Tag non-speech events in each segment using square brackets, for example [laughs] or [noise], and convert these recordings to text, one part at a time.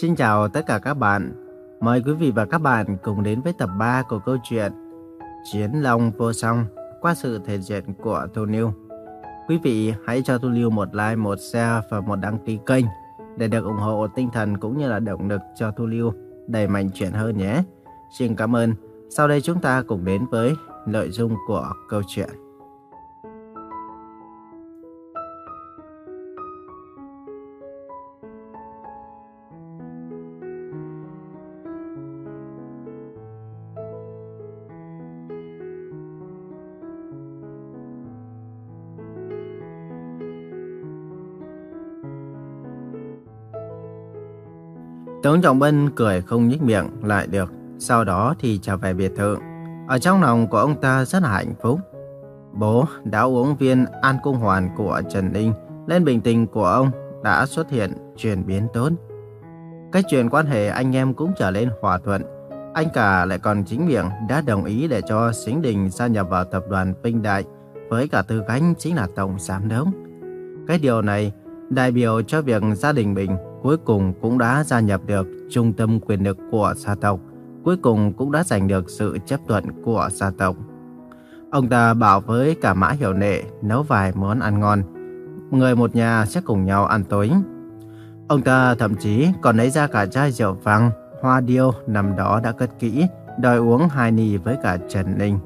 Xin chào tất cả các bạn. Mời quý vị và các bạn cùng đến với tập 3 của câu chuyện Chiến Long Vô Song qua sự thể hiện của Thu Niu. Quý vị hãy cho Thu Niu một like, một share và một đăng ký kênh để được ủng hộ tinh thần cũng như là động lực cho Thu Niu đẩy mạnh chuyện hơn nhé. Xin cảm ơn. Sau đây chúng ta cùng đến với nội dung của câu chuyện. Tống Trọng Bân cười không nhếch miệng lại được, sau đó thì trở về biệt thự. Ở trong lòng của ông ta rất là hạnh phúc. Bố đã uống viên an cung hoàn của Trần Ninh, lên bình tình của ông đã xuất hiện chuyển biến tốt. Cái chuyện quan hệ anh em cũng trở lên hòa thuận. Anh cả lại còn chính miệng đã đồng ý để cho Sính Đình gia nhập vào tập đoàn Vinh Đại với cả tư cách chính là tổng giám đốc. Cái điều này đại biểu cho việc gia đình mình cuối cùng cũng đã gia nhập được trung tâm quyền lực của gia tộc, cuối cùng cũng đã giành được sự chấp thuận của gia tộc. Ông ta bảo với cả Mã Hiểu Nệ nấu vài món ăn ngon, người một nhà sẽ cùng nhau ăn tối. Ông ta thậm chí còn lấy ra cả chai rượu vang, hoa điêu nằm đó đã cất kỹ, đòi uống hai ly với cả Trần Ninh.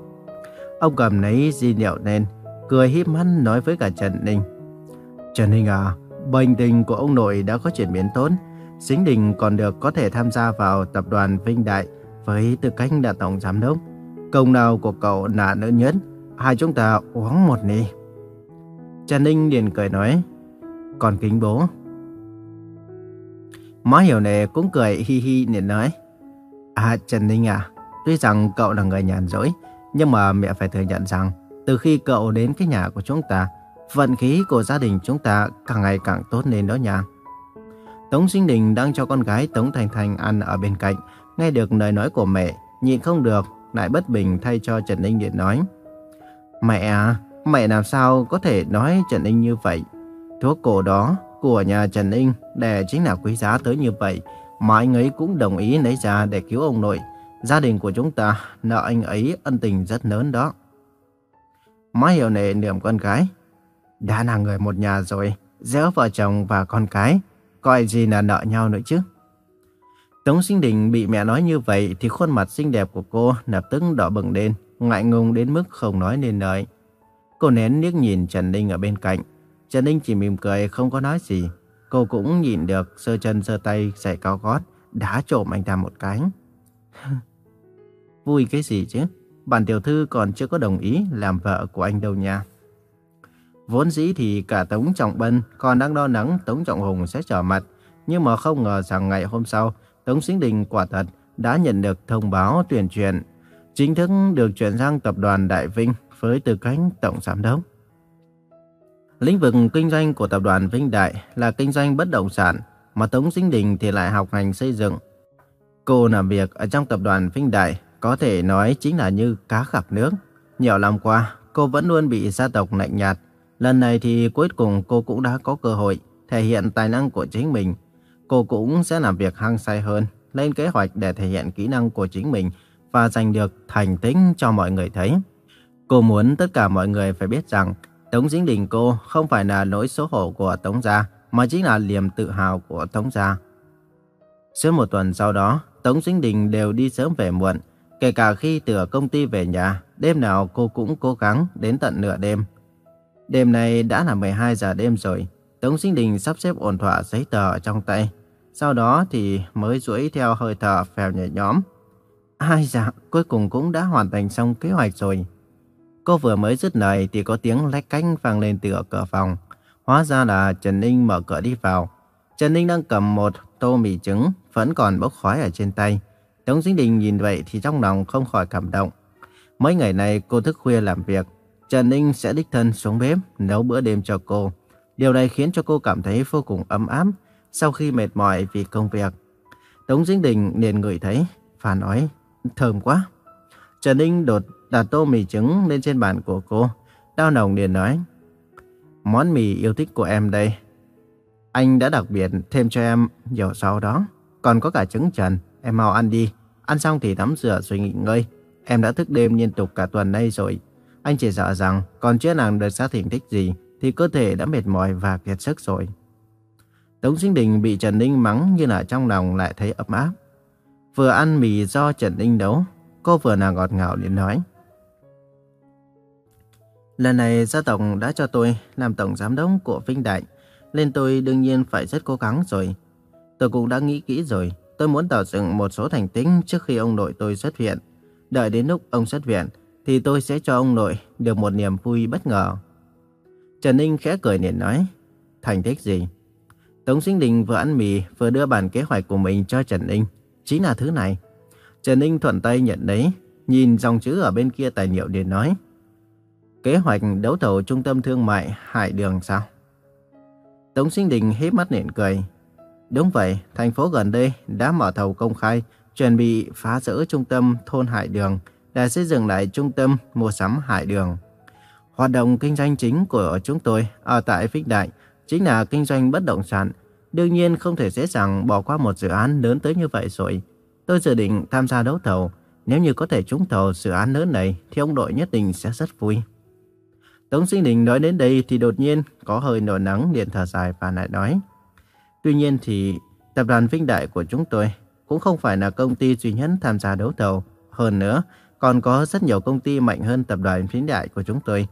Ông cầm lấy di liệu lên, cười híp mắt nói với cả Trần Ninh. Trần Ninh à, bệnh tình của ông nội đã có chuyển biến tốt. Sính Đình còn được có thể tham gia vào tập đoàn Vinh Đại với tư cách là tổng giám đốc. Công nào của cậu là lớn nhất, hai chúng ta uống một ly. Trần Ninh liền cười nói, còn kính bố. Má hiểu nề cũng cười hi hi liền nói, À Trần Ninh à, tuy rằng cậu là người nhàn rỗi, nhưng mà mẹ phải thừa nhận rằng, từ khi cậu đến cái nhà của chúng ta, vận khí của gia đình chúng ta càng ngày càng tốt lên đó nha. Tống Sinh Đình đang cho con gái Tống Thành Thành ăn ở bên cạnh, nghe được lời nói của mẹ, nhịn không được, lại bất bình thay cho Trần Ninh Điện nói. Mẹ à, mẹ làm sao có thể nói Trần Ninh như vậy? Thuốc cổ đó của nhà Trần Ninh đè chính là quý giá tới như vậy, mà anh ấy cũng đồng ý lấy ra để cứu ông nội. Gia đình của chúng ta nợ anh ấy ân tình rất lớn đó. Má hiểu nệ niệm con gái, đã là người một nhà rồi, giữa vợ chồng và con cái, coi gì là nợ nhau nữa chứ. Tống Sinh Đình bị mẹ nói như vậy thì khuôn mặt xinh đẹp của cô lập tức đỏ bừng lên, ngại ngùng đến mức không nói nên lời. Cô nén liếc nhìn Trần Ninh ở bên cạnh. Trần Ninh chỉ mỉm cười không có nói gì. Cô cũng nhìn được sơ chân sơ tay giày cao gót, đá trộm anh ta một cái. [laughs] Vui cái gì chứ? Bản tiểu thư còn chưa có đồng ý làm vợ của anh đâu nha. Vốn dĩ thì cả Tống Trọng Bân còn đang lo lắng Tống Trọng Hùng sẽ trở mặt. Nhưng mà không ngờ rằng ngày hôm sau, Tống Sinh Đình quả thật đã nhận được thông báo tuyển chuyển. Chính thức được chuyển sang tập đoàn Đại Vinh với tư cách Tổng Giám đốc. Lĩnh vực kinh doanh của tập đoàn Vinh Đại là kinh doanh bất động sản, mà Tống Sinh Đình thì lại học ngành xây dựng. Cô làm việc ở trong tập đoàn Vinh Đại có thể nói chính là như cá gặp nước. Nhiều năm qua, cô vẫn luôn bị gia tộc lạnh nhạt, Lần này thì cuối cùng cô cũng đã có cơ hội thể hiện tài năng của chính mình. Cô cũng sẽ làm việc hăng say hơn, lên kế hoạch để thể hiện kỹ năng của chính mình và giành được thành tích cho mọi người thấy. Cô muốn tất cả mọi người phải biết rằng Tống Dính Đình cô không phải là nỗi xấu hổ của Tống Gia, mà chính là niềm tự hào của Tống Gia. Suốt một tuần sau đó, Tống Dính Đình đều đi sớm về muộn. Kể cả khi từ công ty về nhà, đêm nào cô cũng cố gắng đến tận nửa đêm Đêm nay đã là 12 giờ đêm rồi. Tống Sinh Đình sắp xếp ổn thỏa giấy tờ trong tay. Sau đó thì mới duỗi theo hơi thở phèo nhẹ nhõm. Ai dạ, cuối cùng cũng đã hoàn thành xong kế hoạch rồi. Cô vừa mới dứt lời thì có tiếng lách cánh vang lên từ cửa phòng. Hóa ra là Trần Ninh mở cửa đi vào. Trần Ninh đang cầm một tô mì trứng, vẫn còn bốc khói ở trên tay. Tống Sinh Đình nhìn vậy thì trong lòng không khỏi cảm động. Mấy ngày này cô thức khuya làm việc, Trần Ninh sẽ đích thân xuống bếp nấu bữa đêm cho cô. Điều này khiến cho cô cảm thấy vô cùng ấm áp sau khi mệt mỏi vì công việc. Tống Dĩnh Đình liền ngửi thấy và nói, thơm quá. Trần Ninh đột đặt tô mì trứng lên trên bàn của cô. Đau nồng liền nói, món mì yêu thích của em đây. Anh đã đặc biệt thêm cho em dầu sau đó. còn có cả trứng trần. Em mau ăn đi. Ăn xong thì tắm rửa rồi nghỉ ngơi. Em đã thức đêm liên tục cả tuần nay rồi. Anh chỉ sợ rằng còn chưa làm được xác thỉnh thích gì thì cơ thể đã mệt mỏi và kiệt sức rồi. Tống Sinh Đình bị Trần Ninh mắng như là trong lòng lại thấy ấm áp. Vừa ăn mì do Trần Ninh nấu, cô vừa nàng ngọt ngào để nói. Lần này gia tộc đã cho tôi làm tổng giám đốc của Vinh Đại, nên tôi đương nhiên phải rất cố gắng rồi. Tôi cũng đã nghĩ kỹ rồi, tôi muốn tạo dựng một số thành tích trước khi ông nội tôi xuất viện. Đợi đến lúc ông xuất viện, thì tôi sẽ cho ông nội được một niềm vui bất ngờ. Trần Ninh khẽ cười liền nói, thành tích gì? Tống Sinh Đình vừa ăn mì vừa đưa bản kế hoạch của mình cho Trần Ninh. Chính là thứ này. Trần Ninh thuận tay nhận lấy, nhìn dòng chữ ở bên kia tài liệu để nói. Kế hoạch đấu thầu trung tâm thương mại Hải Đường sao? Tống Sinh Đình hít mắt nền cười. Đúng vậy, thành phố gần đây đã mở thầu công khai, chuẩn bị phá rỡ trung tâm thôn Hải Đường để xây dựng lại trung tâm mua sắm Hải Đường. Hoạt động kinh doanh chính của chúng tôi ở tại Vĩnh Đại chính là kinh doanh bất động sản. Đương nhiên không thể dễ dàng bỏ qua một dự án lớn tới như vậy rồi. Tôi dự định tham gia đấu thầu. Nếu như có thể trúng thầu dự án lớn này thì ông đội nhất định sẽ rất vui. Tống Sinh Đình nói đến đây thì đột nhiên có hơi nổi nắng điện thở dài và lại nói. Tuy nhiên thì tập đoàn Vinh Đại của chúng tôi cũng không phải là công ty duy nhất tham gia đấu thầu. Hơn nữa, còn có rất nhiều công ty mạnh hơn tập đoàn vĩ Đại của chúng tôi.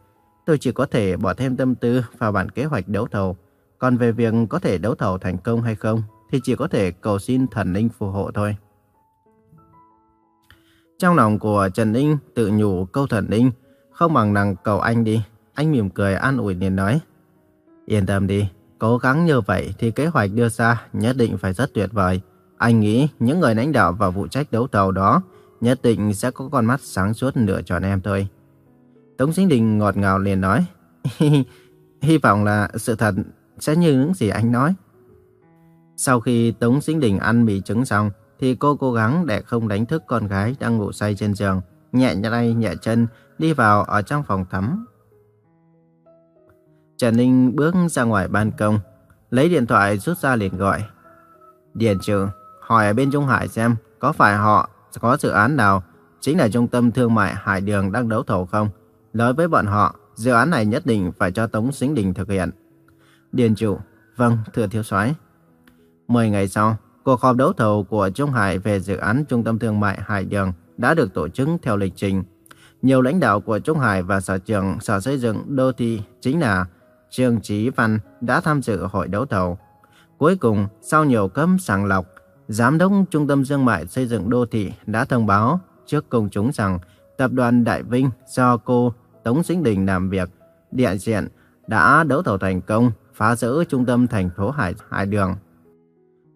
Tôi chỉ có thể bỏ thêm tâm tư vào bản kế hoạch đấu thầu. Còn về việc có thể đấu thầu thành công hay không thì chỉ có thể cầu xin thần linh phù hộ thôi. Trong lòng của Trần Ninh tự nhủ câu thần linh, không bằng nàng cầu anh đi. Anh mỉm cười an ủi liền nói. Yên tâm đi, cố gắng như vậy thì kế hoạch đưa ra nhất định phải rất tuyệt vời. Anh nghĩ những người lãnh đạo và phụ trách đấu thầu đó nhất định sẽ có con mắt sáng suốt lựa chọn em thôi. Tống Sinh Đình ngọt ngào liền nói. [laughs] Hy vọng là sự thật sẽ như những gì anh nói. Sau khi Tống Sinh Đình ăn mì trứng xong, thì cô cố gắng để không đánh thức con gái đang ngủ say trên giường, nhẹ tay nhẹ chân đi vào ở trong phòng tắm. Trần Ninh bước ra ngoài ban công, lấy điện thoại rút ra liền gọi. Điền trừ, hỏi ở bên Trung Hải xem có phải họ có dự án nào chính là trung tâm thương mại Hải Đường đang đấu thầu không? Nói với bọn họ, dự án này nhất định phải cho Tống Sính Đình thực hiện. Điền chủ, vâng, thưa thiếu soái. Mười ngày sau, cuộc họp đấu thầu của Trung Hải về dự án trung tâm thương mại Hải Đường đã được tổ chức theo lịch trình. Nhiều lãnh đạo của Trung Hải và Sở trưởng Sở Xây dựng Đô Thị chính là Trương Chí Văn đã tham dự hội đấu thầu. Cuối cùng, sau nhiều cấm sàng lọc, Giám đốc Trung tâm Thương mại Xây dựng Đô Thị đã thông báo trước công chúng rằng tập đoàn Đại Vinh do cô Tống Sinh Đình làm việc, địa diện đã đấu thầu thành công phá rỡ trung tâm thành phố Hải, Hải Đường.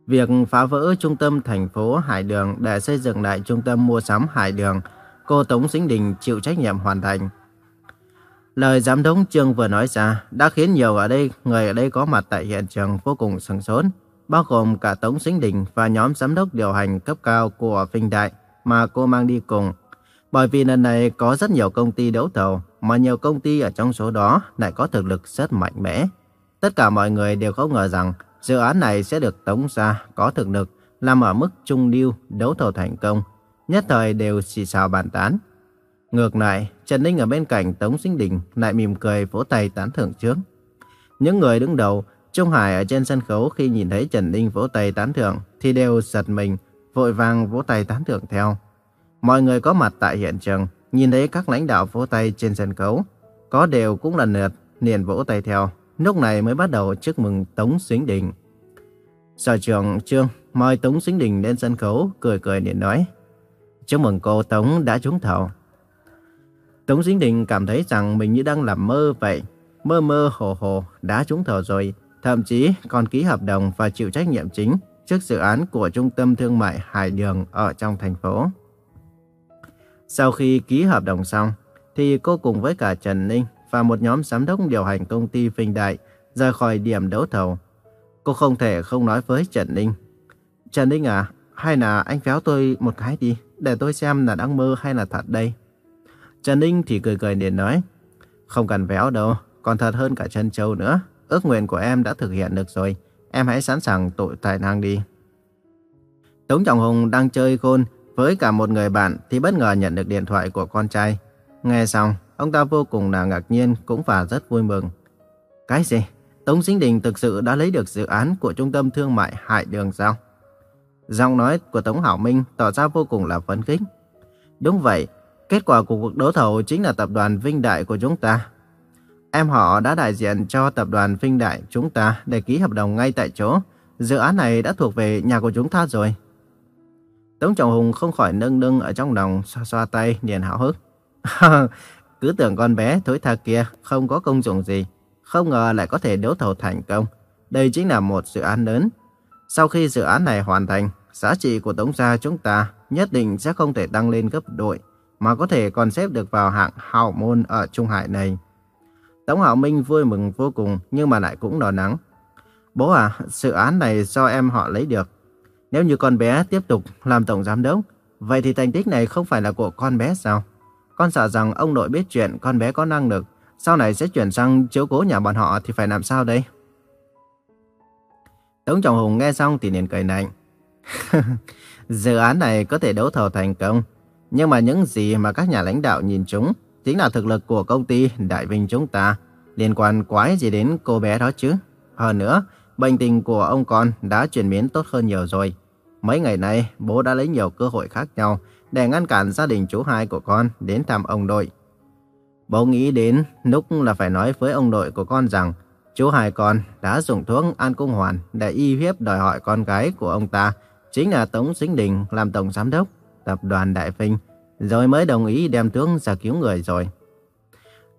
Việc phá vỡ trung tâm thành phố Hải Đường để xây dựng lại trung tâm mua sắm Hải Đường, cô Tống Sinh Đình chịu trách nhiệm hoàn thành. Lời giám đốc Trương vừa nói ra đã khiến nhiều ở đây người ở đây có mặt tại hiện trường vô cùng sửng sốt, bao gồm cả Tống Sinh Đình và nhóm giám đốc điều hành cấp cao của Vinh Đại mà cô mang đi cùng. Bởi vì lần này có rất nhiều công ty đấu thầu, mà nhiều công ty ở trong số đó lại có thực lực rất mạnh mẽ. Tất cả mọi người đều không ngờ rằng dự án này sẽ được tống ra có thực lực, làm ở mức trung lưu đấu thầu thành công. Nhất thời đều xì xào bàn tán. Ngược lại, Trần Ninh ở bên cạnh Tống Sinh Đình lại mỉm cười vỗ tay tán thưởng trước. Những người đứng đầu, Trung Hải ở trên sân khấu khi nhìn thấy Trần Ninh vỗ tay tán thưởng thì đều giật mình, vội vàng vỗ tay tán thưởng theo. Mọi người có mặt tại hiện trường, nhìn thấy các lãnh đạo vỗ tay trên sân khấu. Có đều cũng lần lượt liền vỗ tay theo. Lúc này mới bắt đầu chúc mừng Tống Xuyến Đình. Sở trưởng Trương mời Tống Xuyến Đình lên sân khấu, cười cười liền nói. Chúc mừng cô Tống đã trúng thầu. Tống Xuyến Đình cảm thấy rằng mình như đang làm mơ vậy. Mơ mơ hồ hồ đã trúng thầu rồi. Thậm chí còn ký hợp đồng và chịu trách nhiệm chính trước dự án của Trung tâm Thương mại Hải Đường ở trong thành phố. Sau khi ký hợp đồng xong, thì cô cùng với cả Trần Ninh và một nhóm giám đốc điều hành công ty Vinh Đại rời khỏi điểm đấu thầu. Cô không thể không nói với Trần Ninh. Trần Ninh à, hay là anh véo tôi một cái đi, để tôi xem là đang mơ hay là thật đây. Trần Ninh thì cười cười liền nói, không cần véo đâu, còn thật hơn cả chân châu nữa. Ước nguyện của em đã thực hiện được rồi, em hãy sẵn sàng tội tài năng đi. Tống Trọng Hùng đang chơi khôn với cả một người bạn thì bất ngờ nhận được điện thoại của con trai. Nghe xong, ông ta vô cùng là ngạc nhiên cũng và rất vui mừng. Cái gì? Tống Sinh Đình thực sự đã lấy được dự án của trung tâm thương mại Hải Đường sao? Giọng nói của Tống Hảo Minh tỏ ra vô cùng là phấn khích. Đúng vậy, kết quả của cuộc đấu thầu chính là tập đoàn Vinh Đại của chúng ta. Em họ đã đại diện cho tập đoàn Vinh Đại chúng ta để ký hợp đồng ngay tại chỗ. Dự án này đã thuộc về nhà của chúng ta rồi. Tống Trọng Hùng không khỏi nâng nâng ở trong lòng xoa xoa tay niềm háo hức. [laughs] Cứ tưởng con bé thối tha kia không có công dụng gì. Không ngờ lại có thể đấu thầu thành công. Đây chính là một dự án lớn. Sau khi dự án này hoàn thành, giá trị của Tống gia chúng ta nhất định sẽ không thể tăng lên gấp đội, mà có thể còn xếp được vào hạng hào môn ở Trung Hải này. Tống Hạo Minh vui mừng vô cùng nhưng mà lại cũng đỏ nắng. Bố à, dự án này do em họ lấy được. Nếu như con bé tiếp tục làm tổng giám đốc, vậy thì thành tích này không phải là của con bé sao? Con sợ rằng ông nội biết chuyện con bé có năng lực, sau này sẽ chuyển sang chiếu cố nhà bọn họ thì phải làm sao đây? Tống Trọng Hùng nghe xong thì liền cười lạnh. [laughs] Dự án này có thể đấu thầu thành công, nhưng mà những gì mà các nhà lãnh đạo nhìn chúng chính là thực lực của công ty Đại Vinh chúng ta, liên quan quái gì đến cô bé đó chứ. Hơn nữa, bệnh tình của ông con đã chuyển biến tốt hơn nhiều rồi. Mấy ngày nay, bố đã lấy nhiều cơ hội khác nhau để ngăn cản gia đình chú hai của con đến thăm ông nội. Bố nghĩ đến lúc là phải nói với ông nội của con rằng chú hai con đã dùng thuốc an cung hoàn để y hiếp đòi hỏi con gái của ông ta chính là Tống Sinh Đình làm tổng giám đốc tập đoàn Đại Vinh rồi mới đồng ý đem tướng ra cứu người rồi.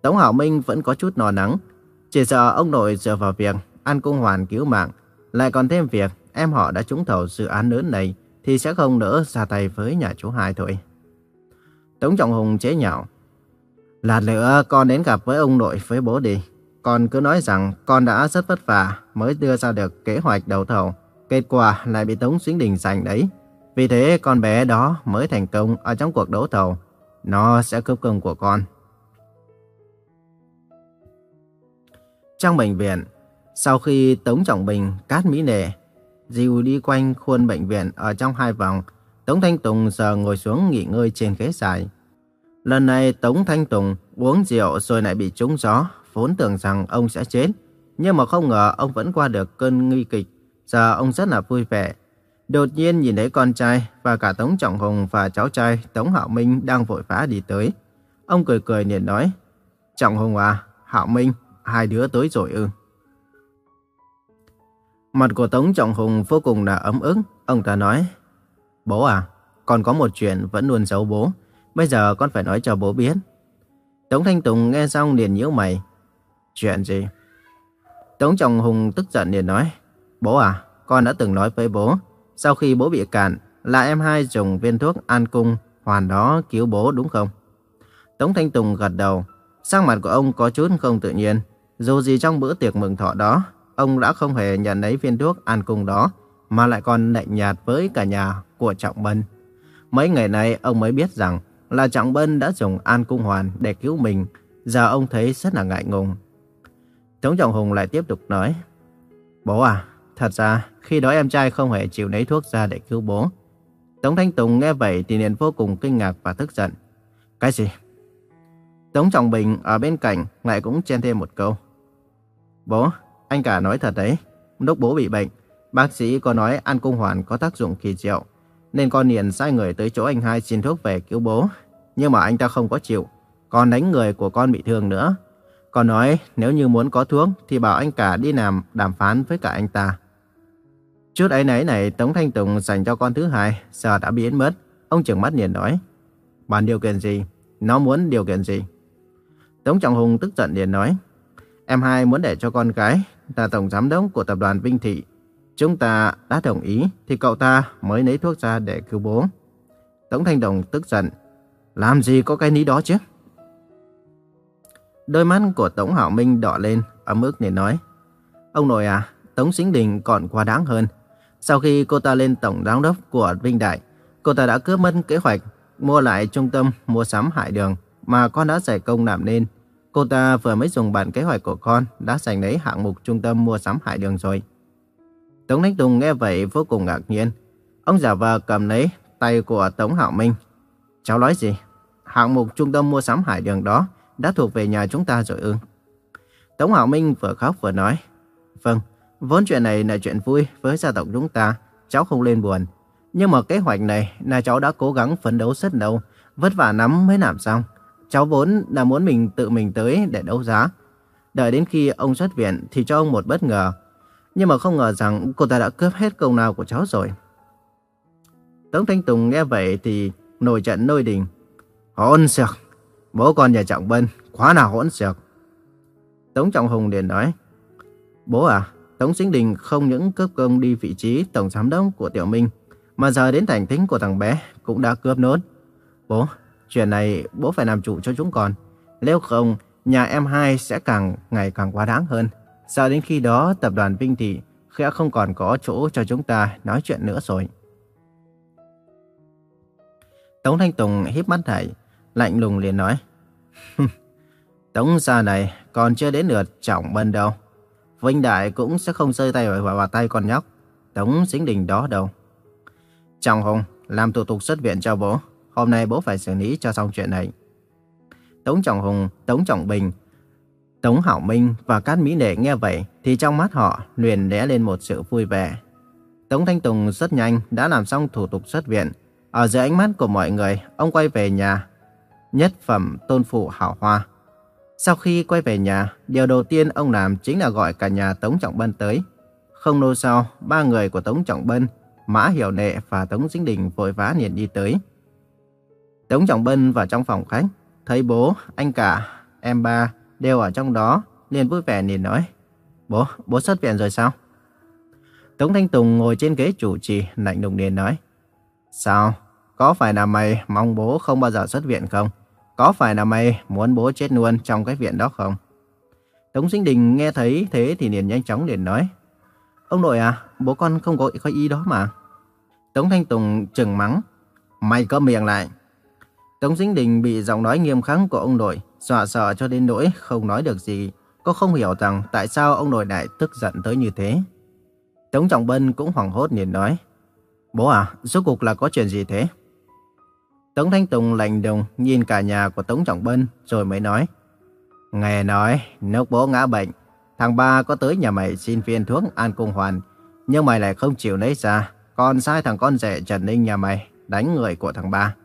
Tống Hảo Minh vẫn có chút nò nắng, chỉ sợ ông nội dựa vào việc An Cung Hoàn cứu mạng, lại còn thêm việc em họ đã trúng thầu dự án lớn này thì sẽ không đỡ ra tay với nhà chú hai thôi. Tống Trọng Hùng chế nhạo. Lát nữa con đến gặp với ông nội với bố đi. Con cứ nói rằng con đã rất vất vả mới đưa ra được kế hoạch đầu thầu. Kết quả lại bị Tống Xuyến Đình giành đấy. Vì thế con bé đó mới thành công ở trong cuộc đấu thầu. Nó sẽ cướp công của con. Trong bệnh viện, sau khi Tống Trọng Bình cát mỹ nề, dìu đi quanh khuôn bệnh viện ở trong hai vòng, Tống Thanh Tùng giờ ngồi xuống nghỉ ngơi trên ghế dài. Lần này Tống Thanh Tùng uống rượu rồi lại bị trúng gió, vốn tưởng rằng ông sẽ chết. Nhưng mà không ngờ ông vẫn qua được cơn nguy kịch, giờ ông rất là vui vẻ. Đột nhiên nhìn thấy con trai và cả Tống Trọng Hùng và cháu trai Tống Hạo Minh đang vội vã đi tới. Ông cười cười liền nói, Trọng Hùng à, Hạo Minh, hai đứa tới rồi ư. Mặt của Tống Trọng Hùng vô cùng là ấm ức. Ông ta nói, Bố à, con có một chuyện vẫn luôn giấu bố. Bây giờ con phải nói cho bố biết. Tống Thanh Tùng nghe xong liền nhíu mày. Chuyện gì? Tống Trọng Hùng tức giận liền nói, Bố à, con đã từng nói với bố, sau khi bố bị cản, là em hai dùng viên thuốc an cung hoàn đó cứu bố đúng không? Tống Thanh Tùng gật đầu, sang mặt của ông có chút không tự nhiên. Dù gì trong bữa tiệc mừng thọ đó, ông đã không hề nhận lấy viên thuốc an cung đó, mà lại còn lạnh nhạt với cả nhà của Trọng Bân. Mấy ngày nay ông mới biết rằng là Trọng Bân đã dùng an cung hoàn để cứu mình, giờ ông thấy rất là ngại ngùng. Tống Trọng Hùng lại tiếp tục nói, Bố à, thật ra khi đó em trai không hề chịu lấy thuốc ra để cứu bố. Tống Thanh Tùng nghe vậy thì liền vô cùng kinh ngạc và tức giận. Cái gì? Tống Trọng Bình ở bên cạnh lại cũng chen thêm một câu. Bố, anh cả nói thật đấy. Lúc bố bị bệnh, bác sĩ có nói ăn cung hoàn có tác dụng kỳ diệu. Nên con liền sai người tới chỗ anh hai xin thuốc về cứu bố. Nhưng mà anh ta không có chịu. Còn đánh người của con bị thương nữa. Còn nói nếu như muốn có thuốc thì bảo anh cả đi làm đàm phán với cả anh ta. Chút ấy nấy này Tống Thanh Tùng dành cho con thứ hai giờ đã biến mất. Ông trưởng mắt liền nói. Bàn điều kiện gì? Nó muốn điều kiện gì? Tống Trọng Hùng tức giận liền nói. Em hai muốn để cho con gái là tổng giám đốc của tập đoàn Vinh Thị. Chúng ta đã đồng ý thì cậu ta mới lấy thuốc ra để cứu bố. Tống Thanh Đồng tức giận. Làm gì có cái ní đó chứ? Đôi mắt của Tống Hảo Minh đỏ lên, ấm ức liền nói. Ông nội à, Tống Sinh Đình còn quá đáng hơn. Sau khi cô ta lên tổng giám đốc của Vinh Đại, cô ta đã cướp mất kế hoạch mua lại trung tâm mua sắm Hải Đường mà con đã giải công làm nên. Cô ta vừa mới dùng bản kế hoạch của con đã giành lấy hạng mục trung tâm mua sắm Hải Đường rồi. Tống Thanh Tùng nghe vậy vô cùng ngạc nhiên. Ông giả vờ cầm lấy tay của Tống Hạo Minh. Cháu nói gì? Hạng mục trung tâm mua sắm hải đường đó đã thuộc về nhà chúng ta rồi ư? Tống Hạo Minh vừa khóc vừa nói. Vâng, vốn chuyện này là chuyện vui với gia tộc chúng ta, cháu không lên buồn. Nhưng mà kế hoạch này là cháu đã cố gắng phấn đấu rất lâu, vất vả lắm mới làm xong. Cháu vốn là muốn mình tự mình tới để đấu giá. Đợi đến khi ông xuất viện thì cho ông một bất ngờ. Nhưng mà không ngờ rằng cô ta đã cướp hết công nào của cháu rồi. Tống Thanh Tùng nghe vậy thì nổi trận nôi đình. Hỗn xược, bố con nhà Trọng Bân, quá nào hỗn xược. Tống Trọng Hùng liền nói, Bố à, Tống Sinh Đình không những cướp công đi vị trí tổng giám đốc của Tiểu Minh, mà giờ đến thành tính của thằng bé cũng đã cướp nốt. Bố, chuyện này bố phải làm chủ cho chúng con. Nếu không, nhà em hai sẽ càng ngày càng quá đáng hơn. Giờ đến khi đó, tập đoàn Vinh Thị sẽ không còn có chỗ cho chúng ta nói chuyện nữa rồi. Tống Thanh Tùng híp mắt lại, lạnh lùng liền nói. [laughs] Tống gia này còn chưa đến lượt trọng bân đâu. Vinh Đại cũng sẽ không rơi tay vào, bàn tay con nhóc. Tống Dính Đình đó đâu. Trọng Hùng, làm thủ tục xuất viện cho bố. Hôm nay bố phải xử lý cho xong chuyện này. Tống Trọng Hùng, Tống Trọng Bình, Tống Hảo Minh và Cát Mỹ Nệ nghe vậy thì trong mắt họ liền lóe lên một sự vui vẻ. Tống Thanh Tùng rất nhanh đã làm xong thủ tục xuất viện. Ở dưới ánh mắt của mọi người, ông quay về nhà. Nhất phẩm tôn phụ hảo hoa. Sau khi quay về nhà, điều đầu tiên ông làm chính là gọi cả nhà Tống Trọng Bân tới. Không lâu sau, ba người của Tống Trọng Bân, Mã Hiểu Nệ và Tống Dính Đình vội vã liền đi tới. Tống Trọng Bân vào trong phòng khách, thấy bố, anh cả, em ba đều ở trong đó, liền vui vẻ liền nói. Bố, bố xuất viện rồi sao? Tống Thanh Tùng ngồi trên ghế chủ trì, lạnh lùng liền nói. Sao? Có phải là mày mong bố không bao giờ xuất viện không? Có phải là mày muốn bố chết luôn trong cái viện đó không? Tống Sinh Đình nghe thấy thế thì liền nhanh chóng liền nói. Ông nội à, bố con không có, có ý đó mà. Tống Thanh Tùng chừng mắng. Mày có miệng lại. Tống Sinh Đình bị giọng nói nghiêm khắc của ông nội dọa sợ cho đến nỗi không nói được gì. Cô không hiểu rằng tại sao ông nội lại tức giận tới như thế. Tống Trọng Bân cũng hoảng hốt liền nói. Bố à, rốt cuộc là có chuyện gì thế? Tống Thanh Tùng lạnh lùng nhìn cả nhà của Tống Trọng Bân rồi mới nói. Nghe nói, nước bố ngã bệnh, thằng ba có tới nhà mày xin viên thuốc an cung hoàn, nhưng mày lại không chịu lấy ra, còn sai thằng con rể Trần Ninh nhà mày đánh người của thằng ba.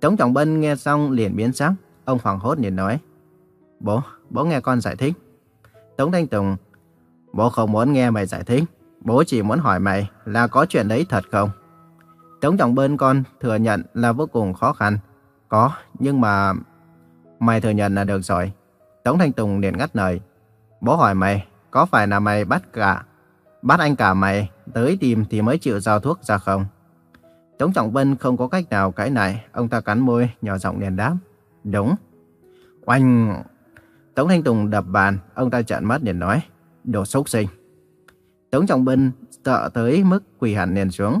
Tống Trọng Bân nghe xong liền biến sắc, ông hoảng hốt liền nói. Bố, bố nghe con giải thích. Tống Thanh Tùng, bố không muốn nghe mày giải thích, bố chỉ muốn hỏi mày là có chuyện đấy thật không? Tống trọng bên con thừa nhận là vô cùng khó khăn. Có, nhưng mà... Mày thừa nhận là được rồi. Tống Thanh Tùng liền ngắt lời. Bố hỏi mày, có phải là mày bắt cả... Bắt anh cả mày tới tìm thì mới chịu giao thuốc ra không? Tống Trọng Vân không có cách nào cãi này, ông ta cắn môi, nhỏ giọng liền đáp. Đúng. Oanh! Tống Thanh Tùng đập bàn, ông ta trợn mắt liền nói. Đồ xúc sinh. Tống Trọng Vân sợ tới mức quỳ hẳn liền xuống.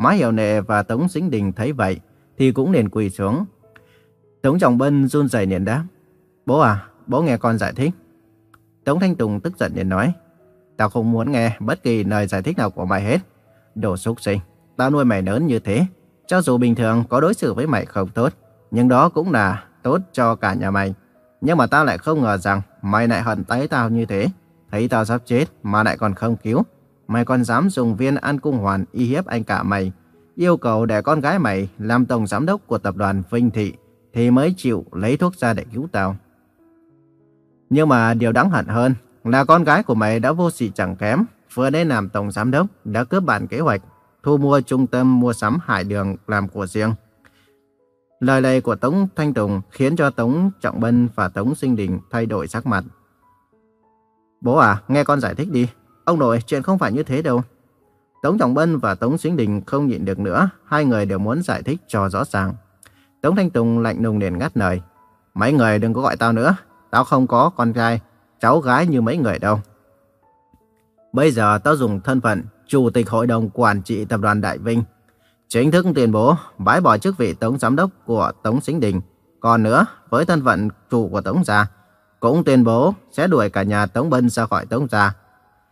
Má Hiểu Nệ và Tống Sính Đình thấy vậy thì cũng liền quỳ xuống. Tống Trọng Bân run rẩy liền đáp. Bố à, bố nghe con giải thích. Tống Thanh Tùng tức giận liền nói. Tao không muốn nghe bất kỳ lời giải thích nào của mày hết. Đồ súc sinh, tao nuôi mày lớn như thế. Cho dù bình thường có đối xử với mày không tốt, nhưng đó cũng là tốt cho cả nhà mày. Nhưng mà tao lại không ngờ rằng mày lại hận tấy tao như thế. Thấy tao sắp chết mà lại còn không cứu. Mày còn dám dùng viên an cung hoàn y hiếp anh cả mày, yêu cầu để con gái mày làm tổng giám đốc của tập đoàn Vinh Thị, thì mới chịu lấy thuốc ra để cứu tao. Nhưng mà điều đáng hận hơn là con gái của mày đã vô sỉ chẳng kém, vừa đến làm tổng giám đốc, đã cướp bản kế hoạch, thu mua trung tâm mua sắm Hải Đường làm của riêng. Lời này của Tống Thanh Tùng khiến cho Tống Trọng Bân và Tống Sinh Đình thay đổi sắc mặt. Bố à, nghe con giải thích đi. Ông nội, chuyện không phải như thế đâu. Tống Trọng Bân và Tống Xuyến Đình không nhịn được nữa, hai người đều muốn giải thích cho rõ ràng. Tống Thanh Tùng lạnh lùng liền ngắt lời. Mấy người đừng có gọi tao nữa, tao không có con trai, cháu gái như mấy người đâu. Bây giờ tao dùng thân phận Chủ tịch Hội đồng Quản trị Tập đoàn Đại Vinh. Chính thức tuyên bố bãi bỏ chức vị Tống Giám đốc của Tống Xính Đình. Còn nữa, với thân phận chủ của Tống Gia, cũng tuyên bố sẽ đuổi cả nhà Tống Bân ra khỏi Tống Gia.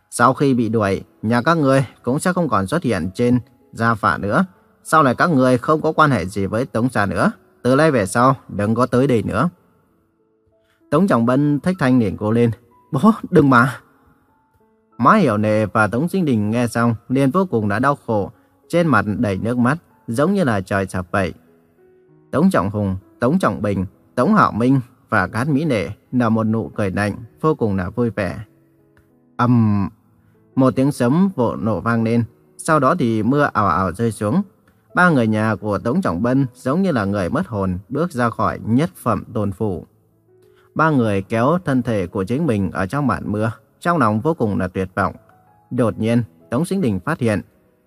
Sau khi bị đuổi, nhà các người cũng sẽ không còn xuất hiện trên Gia Phả nữa. Sau này các người không có quan hệ gì với Tống Gia nữa. Từ nay về sau, đừng có tới đây nữa. Tống Trọng Bân thách thanh liền cô lên. Bố, đừng mà. Má Hiểu Nệ và Tống Sinh Đình nghe xong liền vô cùng đã đau khổ, trên mặt đầy nước mắt, giống như là trời sập vậy. Tống Trọng Hùng, Tống Trọng Bình, Tống Hạo Minh và Cát Mỹ Nệ là một nụ cười lạnh, vô cùng là vui vẻ. ầm, um, một tiếng sấm vỗ nổ vang lên, sau đó thì mưa ảo ảo rơi xuống. Ba người nhà của Tống Trọng Bân giống như là người mất hồn bước ra khỏi nhất phẩm tôn phủ. Ba người kéo thân thể của chính mình ở trong màn mưa, trong lòng vô cùng là tuyệt vọng. Đột nhiên, Tống Sinh Đình phát hiện,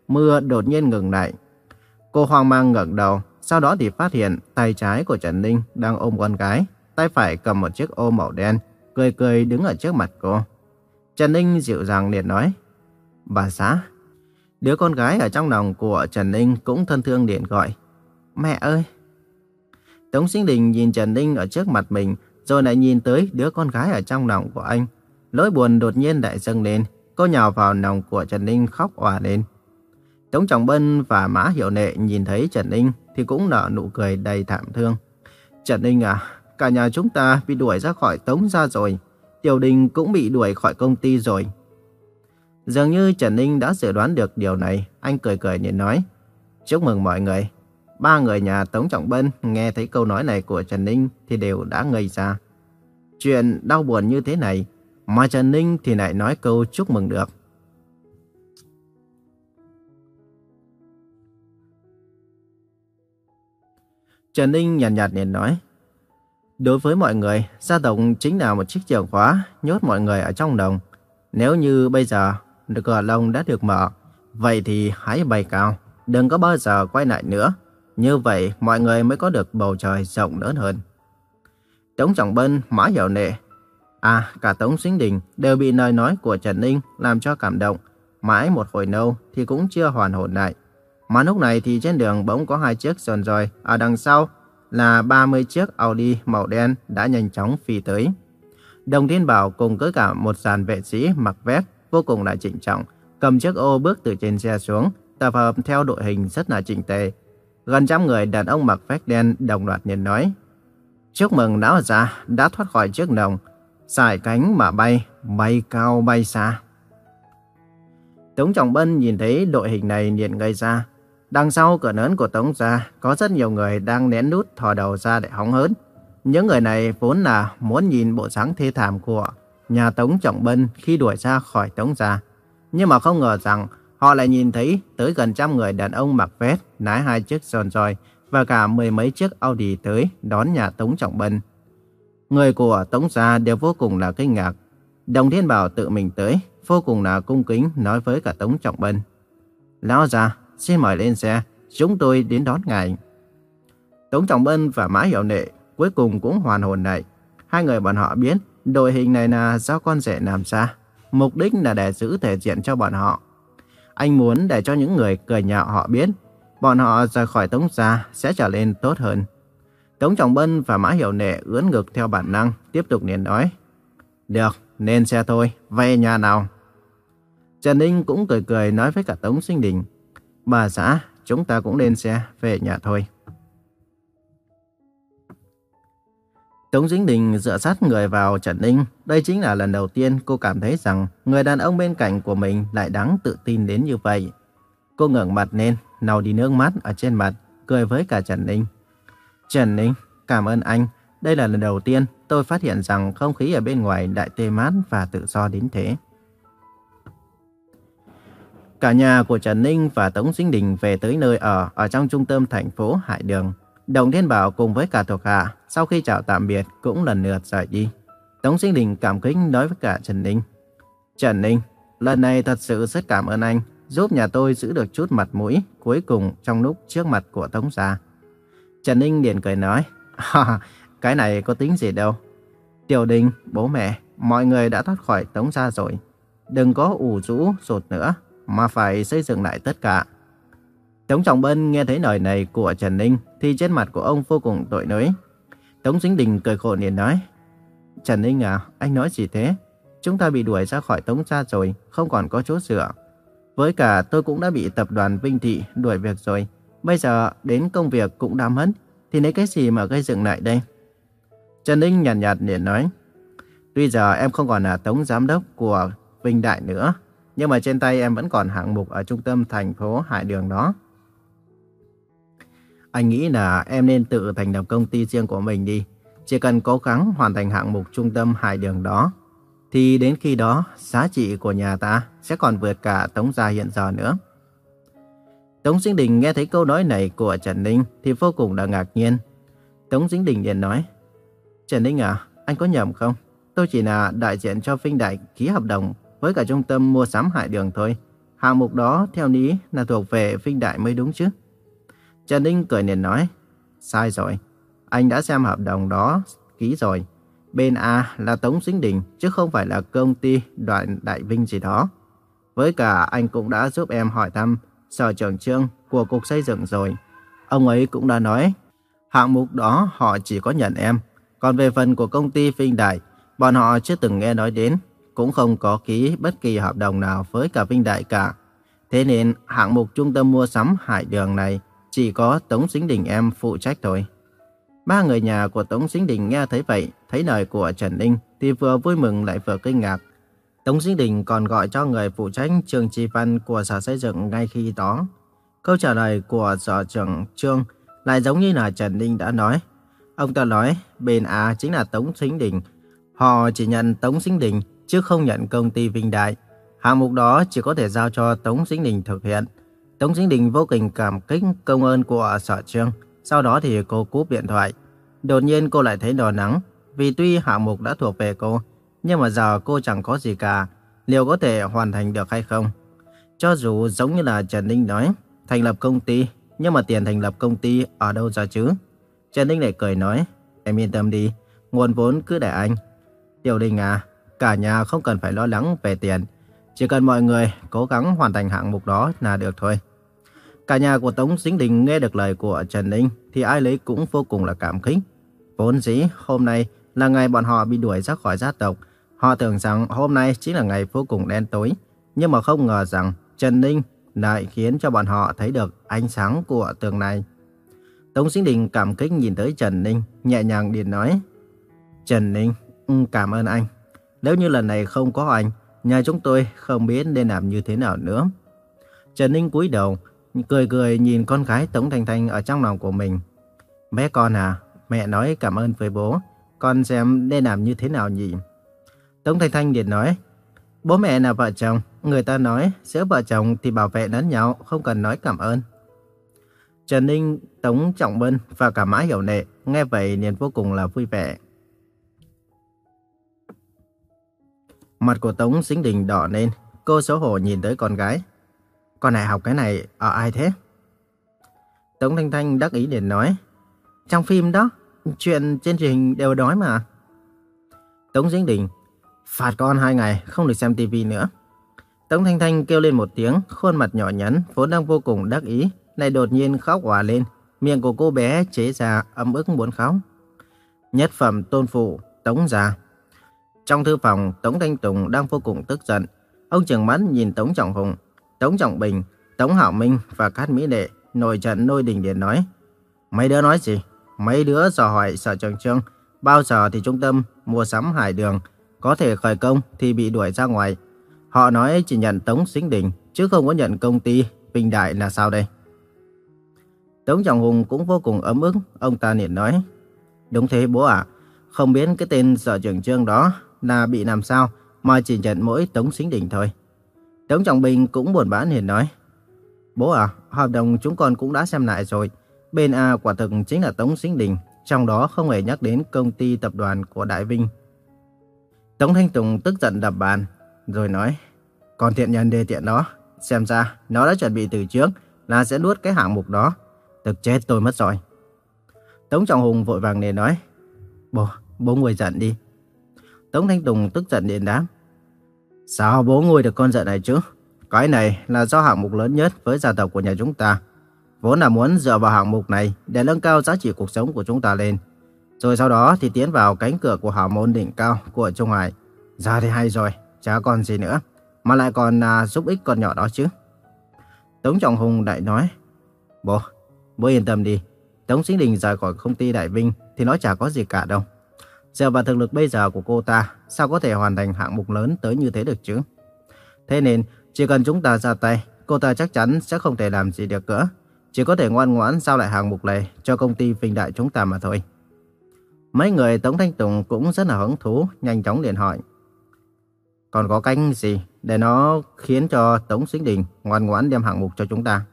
mưa đột nhiên ngừng lại. Cô hoang mang ngẩng đầu, sau đó thì phát hiện tay trái của Trần Ninh đang ôm con gái, tay phải cầm một chiếc ô màu đen, cười cười đứng ở trước mặt cô. Trần Ninh dịu dàng liền nói, Bà xã, đứa con gái ở trong lòng của Trần Ninh cũng thân thương điện gọi, Mẹ ơi! Tống Sinh Đình nhìn Trần Ninh ở trước mặt mình, rồi lại nhìn tới đứa con gái ở trong lòng của anh. Nỗi buồn đột nhiên lại dâng lên, cô nhào vào lòng của Trần Ninh khóc òa lên. Tống Trọng Bân và Mã Hiểu Nệ nhìn thấy Trần Ninh thì cũng nở nụ cười đầy thảm thương. Trần Ninh à, cả nhà chúng ta bị đuổi ra khỏi Tống gia rồi. Tiểu Đình cũng bị đuổi khỏi công ty rồi. Dường như Trần Ninh đã dự đoán được điều này, anh cười cười nhìn nói. Chúc mừng mọi người. Ba người nhà Tống Trọng Bân nghe thấy câu nói này của Trần Ninh thì đều đã ngây ra. Chuyện đau buồn như thế này mà Trần Ninh thì lại nói câu chúc mừng được. Trần Ninh nhàn nhạt liền nói. Đối với mọi người, gia tộc chính là một chiếc chìa khóa nhốt mọi người ở trong đồng. Nếu như bây giờ cửa lồng đã được mở, vậy thì hãy bay cao, đừng có bao giờ quay lại nữa. Như vậy mọi người mới có được bầu trời rộng lớn hơn. Tống Trọng Bân, Mã Hiểu Nệ, à cả Tống Sinh Đình đều bị lời nói của Trần Ninh làm cho cảm động. Mãi một hồi lâu thì cũng chưa hoàn hồn lại. Mà lúc này thì trên đường bỗng có hai chiếc sườn rồi, ở đằng sau là 30 chiếc Audi màu đen đã nhanh chóng phi tới. Đồng Thiên Bảo cùng với cả một dàn vệ sĩ mặc vest vô cùng là trịnh trọng, cầm chiếc ô bước từ trên xe xuống, tập hợp theo đội hình rất là chỉnh tề. Gần trăm người đàn ông mặc vest đen đồng loạt nhìn nói. Chúc mừng lão già đã thoát khỏi chiếc nồng, xài cánh mà bay, bay cao bay xa. Tống Trọng Bân nhìn thấy đội hình này liền ngây ra. Đằng sau cửa lớn của Tống gia có rất nhiều người đang nén nút thò đầu ra để hóng hớn. Những người này vốn là muốn nhìn bộ dáng thê thảm của nhà Tống Trọng Bân khi đuổi ra khỏi Tống gia. Nhưng mà không ngờ rằng họ lại nhìn thấy tới gần trăm người đàn ông mặc vest, lái hai chiếc sòn roi và cả mười mấy chiếc Audi tới đón nhà Tống Trọng Bân. Người của Tống gia đều vô cùng là kinh ngạc. Đồng Thiên Bảo tự mình tới, vô cùng là cung kính nói với cả Tống Trọng Bân. Lão già, xin mời lên xe, chúng tôi đến đón ngài. Tống Trọng Bân và Mã Hiểu Nệ cuối cùng cũng hoàn hồn lại. Hai người bọn họ biết đội hình này là do con rể làm ra, mục đích là để giữ thể diện cho bọn họ. Anh muốn để cho những người cười nhạo họ biết, bọn họ rời khỏi Tống gia sẽ trở nên tốt hơn. Tống Trọng Bân và Mã Hiểu Nệ ướn ngực theo bản năng, tiếp tục liền nói. Được, nên xe thôi, về nhà nào. Trần Ninh cũng cười cười nói với cả Tống Sinh Đình. Bà xã, chúng ta cũng lên xe, về nhà thôi. Tống Dĩnh Đình dựa sát người vào Trần Ninh. Đây chính là lần đầu tiên cô cảm thấy rằng người đàn ông bên cạnh của mình lại đáng tự tin đến như vậy. Cô ngẩng mặt lên, nào đi nước mắt ở trên mặt, cười với cả Trần Ninh. Trần Ninh, cảm ơn anh. Đây là lần đầu tiên tôi phát hiện rằng không khí ở bên ngoài đại tê mát và tự do đến thế. Cả nhà của Trần Ninh và Tống Sinh Đình về tới nơi ở ở trong trung tâm thành phố Hải Đường. Đồng Thiên Bảo cùng với cả thuộc hạ sau khi chào tạm biệt cũng lần lượt rời đi. Tống Sinh Đình cảm kích nói với cả Trần Ninh. Trần Ninh, lần này thật sự rất cảm ơn anh giúp nhà tôi giữ được chút mặt mũi cuối cùng trong lúc trước mặt của Tống gia. Trần Ninh liền cười nói, cái này có tính gì đâu. Tiểu Đình, bố mẹ, mọi người đã thoát khỏi Tống gia rồi. Đừng có ủ rũ sụt nữa, mà phải xây dựng lại tất cả. Tống Trọng Bân nghe thấy lời này của Trần Ninh thì trên mặt của ông vô cùng tội lỗi. Tống Dính Đình cười khổ liền nói, Trần Ninh à, anh nói gì thế? Chúng ta bị đuổi ra khỏi Tống gia rồi, không còn có chỗ dựa. Với cả tôi cũng đã bị tập đoàn Vinh Thị đuổi việc rồi. Bây giờ đến công việc cũng đã mất. Thì lấy cái gì mà gây dựng lại đây? Trần Ninh nhàn nhạt, nhạt liền nói. Tuy giờ em không còn là tống giám đốc của Vinh Đại nữa. Nhưng mà trên tay em vẫn còn hạng mục ở trung tâm thành phố Hải Đường đó. Anh nghĩ là em nên tự thành lập công ty riêng của mình đi. Chỉ cần cố gắng hoàn thành hạng mục trung tâm Hải Đường đó thì đến khi đó giá trị của nhà ta sẽ còn vượt cả Tống Gia hiện giờ nữa. Tống Sinh Đình nghe thấy câu nói này của Trần Ninh thì vô cùng là ngạc nhiên. Tống Sinh Đình liền nói, Trần Ninh à, anh có nhầm không? Tôi chỉ là đại diện cho Vinh Đại ký hợp đồng với cả trung tâm mua sắm Hải Đường thôi. Hạng mục đó theo lý là thuộc về Vinh Đại mới đúng chứ. Trần Ninh cười liền nói, sai rồi, anh đã xem hợp đồng đó ký rồi. Bên A là Tống Sinh Đình, chứ không phải là công ty Đoạn Đại Vinh gì đó. Với cả anh cũng đã giúp em hỏi thăm sở trưởng trương của Cục Xây dựng rồi. Ông ấy cũng đã nói, hạng mục đó họ chỉ có nhận em. Còn về phần của công ty Vinh Đại, bọn họ chưa từng nghe nói đến, cũng không có ký bất kỳ hợp đồng nào với cả Vinh Đại cả. Thế nên hạng mục trung tâm mua sắm Hải Đường này chỉ có Tống Sinh Đình em phụ trách thôi. Ba người nhà của Tống Sinh Đình nghe thấy vậy, thấy lời của Trần Ninh thì vừa vui mừng lại vừa kinh ngạc. Tống Sinh Đình còn gọi cho người phụ trách trường trì văn của sở xây dựng ngay khi đó. Câu trả lời của sở trưởng trương lại giống như là Trần Ninh đã nói. Ông ta nói bên A chính là Tống Sinh Đình. Họ chỉ nhận Tống Sinh Đình chứ không nhận công ty Vinh Đại. Hạng mục đó chỉ có thể giao cho Tống Sinh Đình thực hiện. Tống Sinh Đình vô tình cảm kích công ơn của sở trương. Sau đó thì cô cúp điện thoại. Đột nhiên cô lại thấy đỏ nắng, vì tuy hạng mục đã thuộc về cô, nhưng mà giờ cô chẳng có gì cả, liệu có thể hoàn thành được hay không? Cho dù giống như là Trần Ninh nói, thành lập công ty, nhưng mà tiền thành lập công ty ở đâu ra chứ? Trần Ninh lại cười nói, em yên tâm đi, nguồn vốn cứ để anh. Tiểu Đình à, cả nhà không cần phải lo lắng về tiền, chỉ cần mọi người cố gắng hoàn thành hạng mục đó là được thôi. Cả nhà của Tống Dính Đình nghe được lời của Trần Ninh thì ai lấy cũng vô cùng là cảm kích. Vốn dĩ hôm nay là ngày bọn họ bị đuổi ra khỏi gia tộc. Họ tưởng rằng hôm nay chính là ngày vô cùng đen tối. Nhưng mà không ngờ rằng Trần Ninh lại khiến cho bọn họ thấy được ánh sáng của tường này. Tống Sinh Đình cảm kích nhìn tới Trần Ninh, nhẹ nhàng điện nói. Trần Ninh, ừ, cảm ơn anh. Nếu như lần này không có anh, nhà chúng tôi không biết nên làm như thế nào nữa. Trần Ninh cúi đầu, cười cười nhìn con gái Tống Thanh Thanh ở trong lòng của mình. Bé con à, mẹ nói cảm ơn với bố, con xem nên làm như thế nào nhỉ? Tống Thanh Thanh liền nói, bố mẹ là vợ chồng, người ta nói giữa vợ chồng thì bảo vệ lẫn nhau, không cần nói cảm ơn. Trần Ninh, Tống Trọng Bân và cả Mã Hiểu Nệ nghe vậy liền vô cùng là vui vẻ. Mặt của Tống Sinh Đình đỏ lên, cô xấu hổ nhìn tới con gái. Con này học cái này ở ai thế? Tống Thanh Thanh đắc ý liền nói. Trong phim đó, chuyện trên truyền hình đều nói mà. Tống Dĩnh Đình, phạt con hai ngày, không được xem tivi nữa. Tống Thanh Thanh kêu lên một tiếng, khuôn mặt nhỏ nhắn, vốn đang vô cùng đắc ý, lại đột nhiên khóc hòa lên. Miệng của cô bé chế ra âm ức muốn khóc. Nhất phẩm tôn phụ, Tống gia. Trong thư phòng, Tống Thanh Tùng đang vô cùng tức giận. Ông trưởng mắt nhìn Tống Trọng Hùng, Tống Trọng Bình, Tống hảo Minh và Cát Mỹ Đệ nổi trận nôi đình điện nói. Mấy đứa nói gì? Mấy đứa dò hỏi sở trường trương, bao giờ thì trung tâm mua sắm hải đường có thể khởi công thì bị đuổi ra ngoài. Họ nói chỉ nhận Tống Sinh Đình, chứ không có nhận công ty Bình Đại là sao đây? Tống Trọng Hùng cũng vô cùng ấm ức, ông ta liền nói. Đúng thế bố ạ, không biết cái tên sở trưởng trương đó là bị làm sao mà chỉ nhận mỗi Tống Sinh Đình thôi. Tống Trọng Bình cũng buồn bã liền nói. Bố à, hợp đồng chúng con cũng đã xem lại rồi. Bên A quả thực chính là Tống Sinh Đình, trong đó không hề nhắc đến công ty tập đoàn của Đại Vinh. Tống Thanh Tùng tức giận đập bàn, rồi nói, còn thiện nhân đề tiện đó, xem ra nó đã chuẩn bị từ trước là sẽ nuốt cái hạng mục đó. Thực chết tôi mất rồi. Tống Trọng Hùng vội vàng liền nói, bố, bố nguôi giận đi. Tống Thanh Tùng tức giận điện đáp, sao bố nuôi được con giận này chứ? Cái này là do hạng mục lớn nhất với gia tộc của nhà chúng ta vốn là muốn dựa vào hạng mục này để nâng cao giá trị cuộc sống của chúng ta lên. Rồi sau đó thì tiến vào cánh cửa của hào môn đỉnh cao của Trung Hải. ra thì hay rồi, chả còn gì nữa. Mà lại còn à, giúp ích con nhỏ đó chứ. Tống Trọng Hùng đại nói, Bố, bố yên tâm đi. Tống Sinh Đình rời khỏi công ty Đại Vinh thì nó chả có gì cả đâu. Dựa vào thực lực bây giờ của cô ta, sao có thể hoàn thành hạng mục lớn tới như thế được chứ? Thế nên, chỉ cần chúng ta ra tay, cô ta chắc chắn sẽ không thể làm gì được nữa. Chỉ có thể ngoan ngoãn giao lại hạng mục này cho công ty Vinh Đại chúng ta mà thôi. Mấy người Tống Thanh Tùng cũng rất là hứng thú, nhanh chóng liền hỏi. Còn có cách gì để nó khiến cho Tống Sinh Đình ngoan ngoãn đem hạng mục cho chúng ta?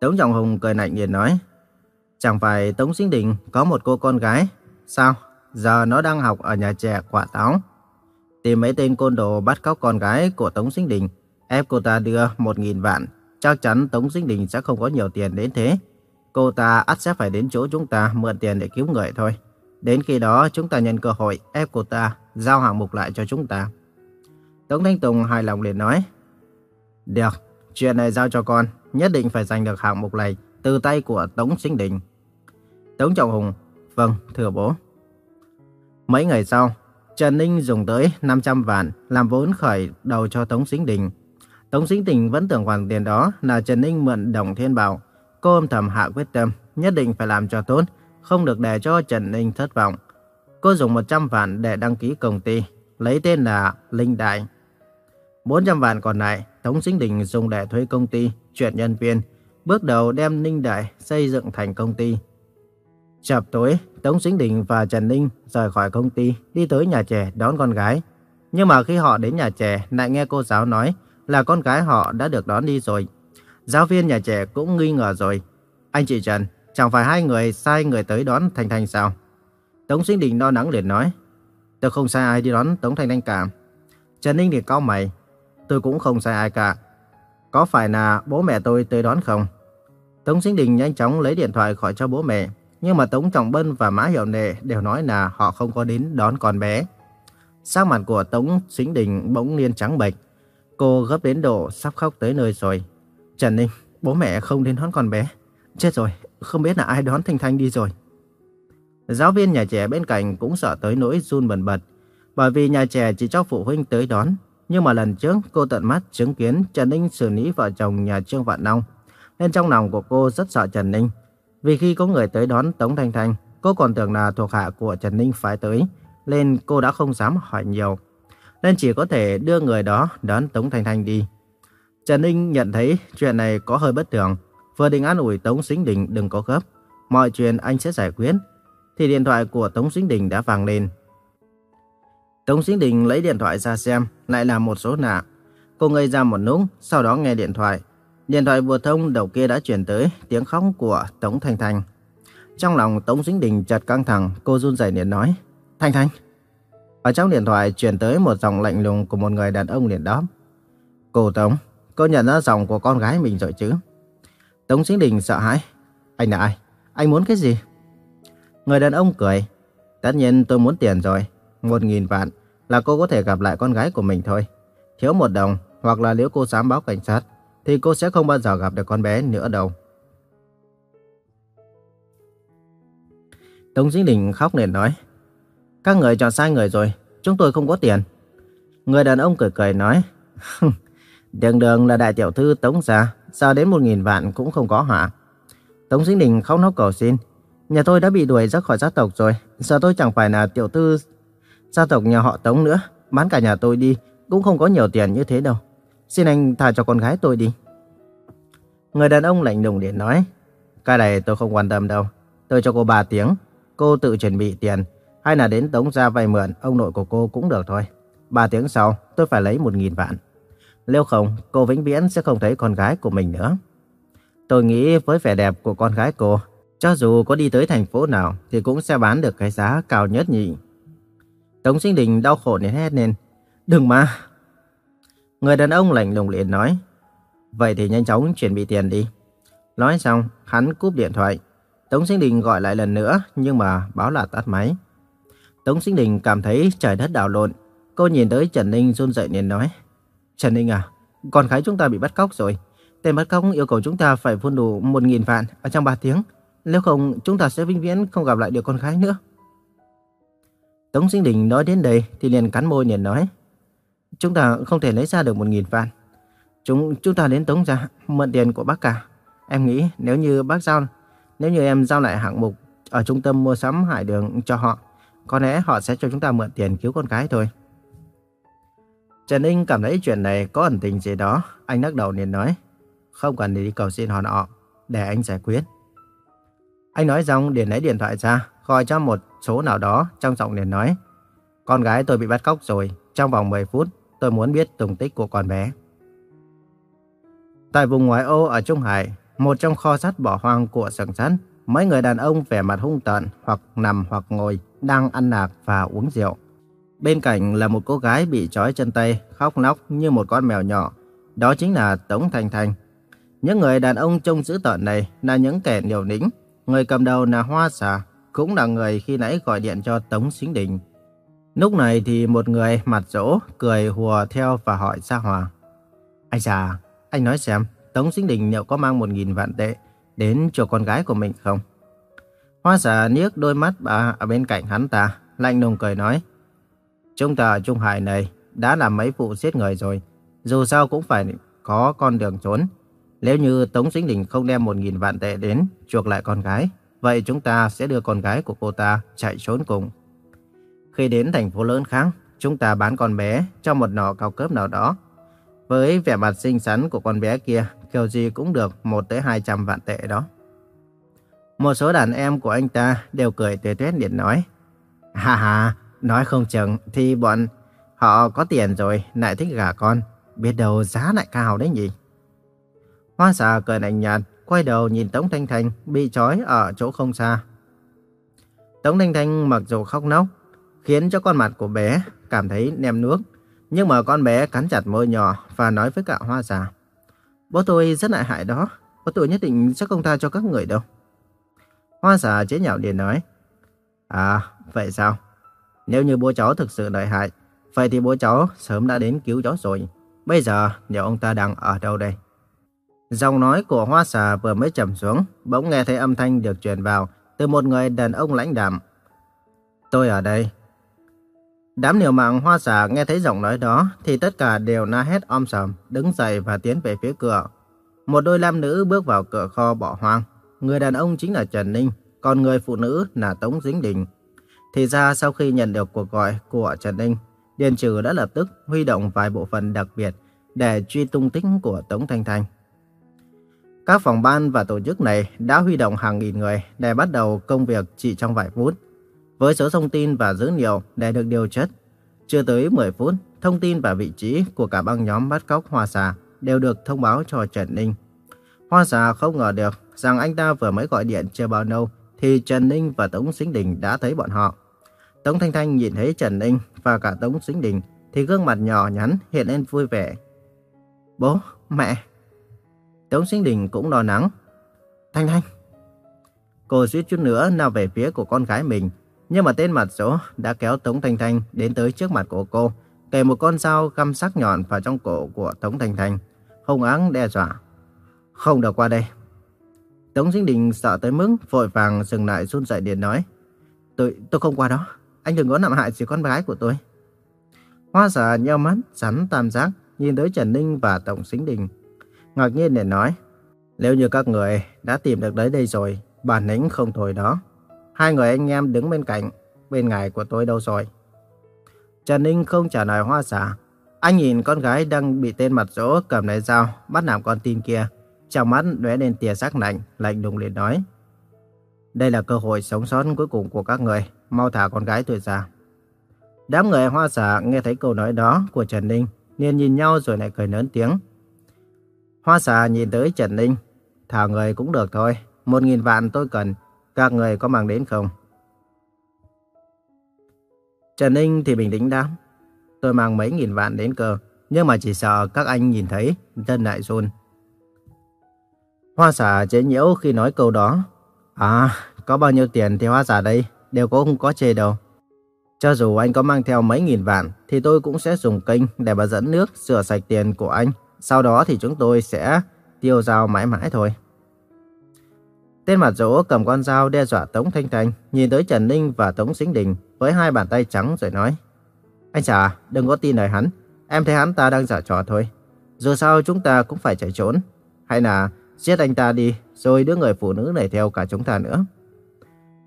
Tống Trọng Hùng cười lạnh liền nói. Chẳng phải Tống Sinh Đình có một cô con gái? Sao? Giờ nó đang học ở nhà trẻ quả táo. Tìm mấy tên côn đồ bắt cóc con gái của Tống Sinh Đình, ép cô ta đưa 1.000 vạn. Chắc chắn Tống Sinh Đình sẽ không có nhiều tiền đến thế. Cô ta ắt sẽ phải đến chỗ chúng ta mượn tiền để cứu người thôi. Đến khi đó chúng ta nhân cơ hội ép cô ta giao hạng mục lại cho chúng ta. Tống Thanh Tùng hài lòng liền nói. Được, chuyện này giao cho con, nhất định phải giành được hạng mục này từ tay của Tống Sinh Đình. Tống Trọng Hùng, vâng, thưa bố. Mấy ngày sau, Trần Ninh dùng tới 500 vạn làm vốn khởi đầu cho Tống Sinh Đình. Tống Sinh Đình vẫn tưởng khoản tiền đó là Trần Ninh mượn đồng thiên bảo. Cô âm thầm hạ quyết tâm, nhất định phải làm cho tốt, không được để cho Trần Ninh thất vọng. Cô dùng 100 vạn để đăng ký công ty, lấy tên là Linh Đại. 400 vạn còn lại, Tống Sinh Đình dùng để thuê công ty, chuyển nhân viên, bước đầu đem Ninh Đại xây dựng thành công ty. Chập tối, Tống Sinh Đình và Trần Ninh rời khỏi công ty, đi tới nhà trẻ đón con gái. Nhưng mà khi họ đến nhà trẻ, lại nghe cô giáo nói là con gái họ đã được đón đi rồi. Giáo viên nhà trẻ cũng nghi ngờ rồi. Anh chị Trần, chẳng phải hai người sai người tới đón Thành Thành sao? Tống Sinh Đình lo nắng liền nói. Tôi không sai ai đi đón Tống Thành Thành cả. Trần Ninh thì cau mày. Tôi cũng không sai ai cả. Có phải là bố mẹ tôi tới đón không? Tống Sinh Đình nhanh chóng lấy điện thoại khỏi cho bố mẹ. Nhưng mà Tống Trọng Bân và Mã Hiểu Nệ đều nói là họ không có đến đón con bé. Sắc mặt của Tống Sinh Đình bỗng nhiên trắng bệch. Cô gấp đến độ sắp khóc tới nơi rồi. Trần Ninh, bố mẹ không đến đón con bé. Chết rồi, không biết là ai đón Thanh Thanh đi rồi. Giáo viên nhà trẻ bên cạnh cũng sợ tới nỗi run bần bật. Bởi vì nhà trẻ chỉ cho phụ huynh tới đón. Nhưng mà lần trước cô tận mắt chứng kiến Trần Ninh xử lý vợ chồng nhà Trương Vạn Nông. Nên trong lòng của cô rất sợ Trần Ninh. Vì khi có người tới đón Tống Thanh Thanh, cô còn tưởng là thuộc hạ của Trần Ninh phải tới. Nên cô đã không dám hỏi nhiều. Nên chỉ có thể đưa người đó đón Tống Thanh Thanh đi. Trần Ninh nhận thấy chuyện này có hơi bất thường. Vừa định an ủi Tống Sinh Đình đừng có gấp. Mọi chuyện anh sẽ giải quyết. Thì điện thoại của Tống Sinh Đình đã vang lên. Tống Sinh Đình lấy điện thoại ra xem, lại là một số nạ. Cô ngây ra một lúc, sau đó nghe điện thoại. Điện thoại vừa thông đầu kia đã chuyển tới tiếng khóc của Tống Thanh Thanh. Trong lòng Tống Sinh Đình chợt căng thẳng, cô run rẩy liền nói. Thanh Thanh. Ở trong điện thoại chuyển tới một giọng lạnh lùng của một người đàn ông liền đáp. Cô Tống, cô nhận ra giọng của con gái mình rồi chứ? Tống Sinh Đình sợ hãi. Anh là ai? Anh muốn cái gì? Người đàn ông cười. Tất nhiên tôi muốn tiền rồi. Một nghìn vạn là cô có thể gặp lại con gái của mình thôi. Thiếu một đồng hoặc là nếu cô dám báo cảnh sát thì cô sẽ không bao giờ gặp được con bé nữa đâu. Tống Dĩnh Đình khóc liền nói. Các người chọn sai người rồi, chúng tôi không có tiền. Người đàn ông cười cười nói. đường đường là đại tiểu thư Tống gia, sao đến một nghìn vạn cũng không có hả? Tống Dĩnh Đình khóc nóc cầu xin. Nhà tôi đã bị đuổi ra khỏi gia tộc rồi, giờ tôi chẳng phải là tiểu thư gia tộc nhà họ Tống nữa. Bán cả nhà tôi đi, cũng không có nhiều tiền như thế đâu. Xin anh thả cho con gái tôi đi. Người đàn ông lạnh lùng điện nói. Cái này tôi không quan tâm đâu. Tôi cho cô 3 tiếng. Cô tự chuẩn bị tiền. Hay là đến Tống gia vay mượn ông nội của cô cũng được thôi. 3 tiếng sau tôi phải lấy 1.000 vạn. Nếu không, cô vĩnh viễn sẽ không thấy con gái của mình nữa. Tôi nghĩ với vẻ đẹp của con gái cô, cho dù có đi tới thành phố nào thì cũng sẽ bán được cái giá cao nhất nhỉ. Tống Sinh Đình đau khổ đến hét lên. Đừng mà, Người đàn ông lạnh lùng liền nói. Vậy thì nhanh chóng chuẩn bị tiền đi. Nói xong, hắn cúp điện thoại. Tống Sinh Đình gọi lại lần nữa, nhưng mà báo là tắt máy. Tống Sinh Đình cảm thấy trời đất đảo lộn. Cô nhìn tới Trần Ninh run rẩy liền nói. Trần Ninh à, con gái chúng ta bị bắt cóc rồi. Tên bắt cóc yêu cầu chúng ta phải phun đủ 1.000 vạn ở trong 3 tiếng. Nếu không, chúng ta sẽ vĩnh viễn không gặp lại được con gái nữa. Tống Sinh Đình nói đến đây thì liền cắn môi liền nói. Chúng ta không thể lấy ra được một nghìn vạn. chúng chúng ta đến Tống gia mượn tiền của bác cả. Em nghĩ nếu như bác giao, nếu như em giao lại hạng mục ở trung tâm mua sắm hải đường cho họ, có lẽ họ sẽ cho chúng ta mượn tiền cứu con cái thôi. Trần Ninh cảm thấy chuyện này có ẩn tình gì đó, anh lắc đầu liền nói, không cần đi cầu xin họ nọ, để anh giải quyết. Anh nói xong liền lấy điện thoại ra, gọi cho một số nào đó trong giọng liền nói, con gái tôi bị bắt cóc rồi, trong vòng 10 phút tôi muốn biết tung tích của con bé. Tại vùng ngoại ô ở Trung Hải, một trong kho sắt bỏ hoang của sừng sắt, mấy người đàn ông vẻ mặt hung tợn hoặc nằm hoặc ngồi đang ăn nạc và uống rượu. Bên cạnh là một cô gái bị trói chân tay, khóc nóc như một con mèo nhỏ. Đó chính là Tống Thanh Thanh. Những người đàn ông trông dữ tợn này là những kẻ liều lĩnh. Người cầm đầu là Hoa Xà, cũng là người khi nãy gọi điện cho Tống Xính Đình. Lúc này thì một người mặt rỗ cười hùa theo và hỏi Sa Hòa. Anh già, anh nói xem, Tống Sinh Đình liệu có mang một nghìn vạn tệ đến cho con gái của mình không? Hoa giả niếc đôi mắt bà ở bên cạnh hắn ta, lạnh lùng cười nói. Chúng ta ở Trung Hải này đã làm mấy vụ giết người rồi, dù sao cũng phải có con đường trốn. Nếu như Tống Sinh Đình không đem một nghìn vạn tệ đến chuộc lại con gái, vậy chúng ta sẽ đưa con gái của cô ta chạy trốn cùng. Khi đến thành phố lớn khác, chúng ta bán con bé cho một nọ cao cấp nào đó. Với vẻ mặt xinh xắn của con bé kia, kiểu gì cũng được 1 tới 200 vạn tệ đó. Một số đàn em của anh ta đều cười tươi tuyết điện nói. Hà hà, nói không chừng thì bọn họ có tiền rồi lại thích gả con. Biết đâu giá lại cao đấy nhỉ? Hoa xà cười lạnh nhạt, quay đầu nhìn Tống Thanh Thanh bị trói ở chỗ không xa. Tống Thanh Thanh mặc dù khóc nốc, khiến cho con mặt của bé cảm thấy nem nước. Nhưng mà con bé cắn chặt môi nhỏ và nói với cả hoa già. Bố tôi rất lại hại đó, bố tôi nhất định sẽ không tha cho các người đâu. Hoa già chế nhạo liền nói. À, vậy sao? Nếu như bố cháu thực sự lợi hại, vậy thì bố cháu sớm đã đến cứu cháu rồi. Bây giờ, liệu ông ta đang ở đâu đây? Giọng nói của hoa xà vừa mới trầm xuống, bỗng nghe thấy âm thanh được truyền vào từ một người đàn ông lãnh đạm. Tôi ở đây, Đám liều mạng hoa xả nghe thấy giọng nói đó thì tất cả đều na hét om sòm, đứng dậy và tiến về phía cửa. Một đôi nam nữ bước vào cửa kho bỏ hoang. Người đàn ông chính là Trần Ninh, còn người phụ nữ là Tống Dính Đình. Thì ra sau khi nhận được cuộc gọi của Trần Ninh, Điền Trừ đã lập tức huy động vài bộ phận đặc biệt để truy tung tích của Tống Thanh Thanh. Các phòng ban và tổ chức này đã huy động hàng nghìn người để bắt đầu công việc chỉ trong vài phút với số thông tin và dữ liệu để được điều chất. Chưa tới 10 phút, thông tin và vị trí của cả băng nhóm bắt cóc Hoa Xà đều được thông báo cho Trần Ninh. Hoa Xà không ngờ được rằng anh ta vừa mới gọi điện chưa bao lâu thì Trần Ninh và Tống Sinh Đình đã thấy bọn họ. Tống Thanh Thanh nhìn thấy Trần Ninh và cả Tống Sinh Đình thì gương mặt nhỏ nhắn hiện lên vui vẻ. Bố, mẹ. Tống Sinh Đình cũng lo lắng. Thanh Thanh. Cô suýt chút nữa nào về phía của con gái mình nhưng mà tên mặt số đã kéo Tống Thanh Thanh đến tới trước mặt của cô, kề một con dao găm sắc nhọn vào trong cổ của Tống Thanh Thanh, hung áng đe dọa. Không được qua đây. Tống Dinh Đình sợ tới mức vội vàng dừng lại run rẩy điện nói. Tôi, tôi không qua đó. Anh đừng có nặng hại gì con gái của tôi. Hoa giả nheo mắt, rắn tam giác, nhìn tới Trần Ninh và Tổng Dinh Đình. Ngạc nhiên để nói. Nếu như các người đã tìm được đấy đây rồi, bản lĩnh không tồi đó. Hai người anh em đứng bên cạnh, bên ngài của tôi đâu rồi? Trần Ninh không trả lời hoa xả. Anh nhìn con gái đang bị tên mặt rỗ cầm lấy dao, bắt nạt con tin kia. Trong mắt lóe lên tia sắc lạnh, lạnh lùng liền nói. Đây là cơ hội sống sót cuối cùng của các người, mau thả con gái tôi ra. Đám người hoa xả nghe thấy câu nói đó của Trần Ninh, liền nhìn nhau rồi lại cười lớn tiếng. Hoa xà nhìn tới Trần Ninh, thả người cũng được thôi, một nghìn vạn tôi cần, các người có mang đến không? Trần Ninh thì bình tĩnh đáp. Tôi mang mấy nghìn vạn đến cơ, nhưng mà chỉ sợ các anh nhìn thấy, chân lại run. Hoa xả chế nhiễu khi nói câu đó. À, có bao nhiêu tiền thì hoa xả đây, đều cũng không có chê đâu. Cho dù anh có mang theo mấy nghìn vạn, thì tôi cũng sẽ dùng kênh để mà dẫn nước rửa sạch tiền của anh. Sau đó thì chúng tôi sẽ tiêu dao mãi mãi thôi. Tên mặt rỗ cầm con dao đe dọa Tống Thanh Thanh, nhìn tới Trần Ninh và Tống Sính Đình với hai bàn tay trắng rồi nói. Anh chà, đừng có tin lời hắn. Em thấy hắn ta đang giả trò thôi. Dù sao chúng ta cũng phải chạy trốn. Hay là giết anh ta đi, rồi đưa người phụ nữ này theo cả chúng ta nữa.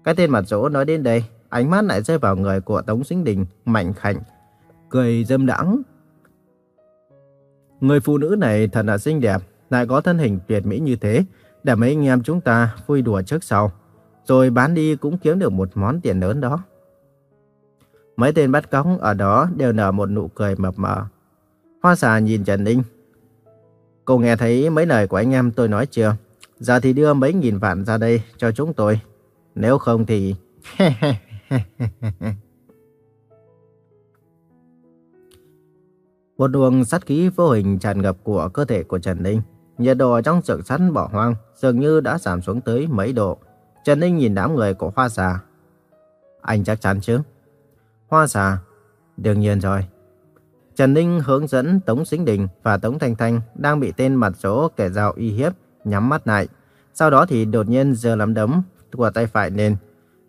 Cái tên mặt dỗ nói đến đây, ánh mắt lại rơi vào người của Tống Sính Đình, mạnh khảnh, cười dâm đãng. Người phụ nữ này thật là xinh đẹp, lại có thân hình tuyệt mỹ như thế, để mấy anh em chúng ta vui đùa trước sau. Rồi bán đi cũng kiếm được một món tiền lớn đó. Mấy tên bắt cóc ở đó đều nở một nụ cười mập mờ. Hoa xà nhìn Trần Ninh. Cô nghe thấy mấy lời của anh em tôi nói chưa? Giờ thì đưa mấy nghìn vạn ra đây cho chúng tôi. Nếu không thì... [laughs] Một luồng sát khí vô hình tràn ngập của cơ thể của Trần Ninh. Nhiệt độ trong sưởng sắt bỏ hoang dường như đã giảm xuống tới mấy độ. Trần Ninh nhìn đám người của Hoa Xà. Anh chắc chắn chứ? Hoa Xà. Đương nhiên rồi. Trần Ninh hướng dẫn Tống Sinh Đình và Tống Thanh Thanh đang bị tên mặt số kẻ dao y hiếp, nhắm mắt lại. Sau đó thì đột nhiên giơ nắm đấm của tay phải lên.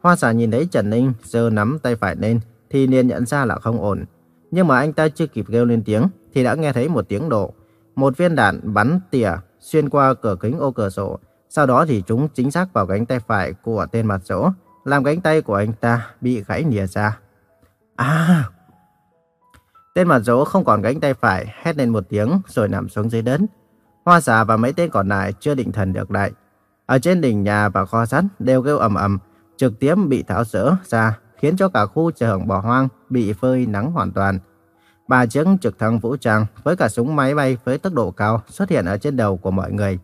Hoa xà nhìn thấy Trần Ninh giơ nắm tay phải lên thì liền nhận ra là không ổn. Nhưng mà anh ta chưa kịp kêu lên tiếng thì đã nghe thấy một tiếng đổ. Một viên đạn bắn tỉa xuyên qua cửa kính ô cửa sổ. Sau đó thì chúng chính xác vào cánh tay phải của tên mặt sổ, làm cánh tay của anh ta bị gãy nìa ra. À! Tên mặt sổ không còn cánh tay phải, hét lên một tiếng rồi nằm xuống dưới đất. Hoa xà và mấy tên còn lại chưa định thần được lại. Ở trên đỉnh nhà và kho sắt đều kêu ầm ầm, trực tiếp bị tháo rỡ ra, khiến cho cả khu chợ bỏ hoang bị phơi nắng hoàn toàn. Ba chiếc trực thăng vũ trang với cả súng máy bay với tốc độ cao xuất hiện ở trên đầu của mọi người.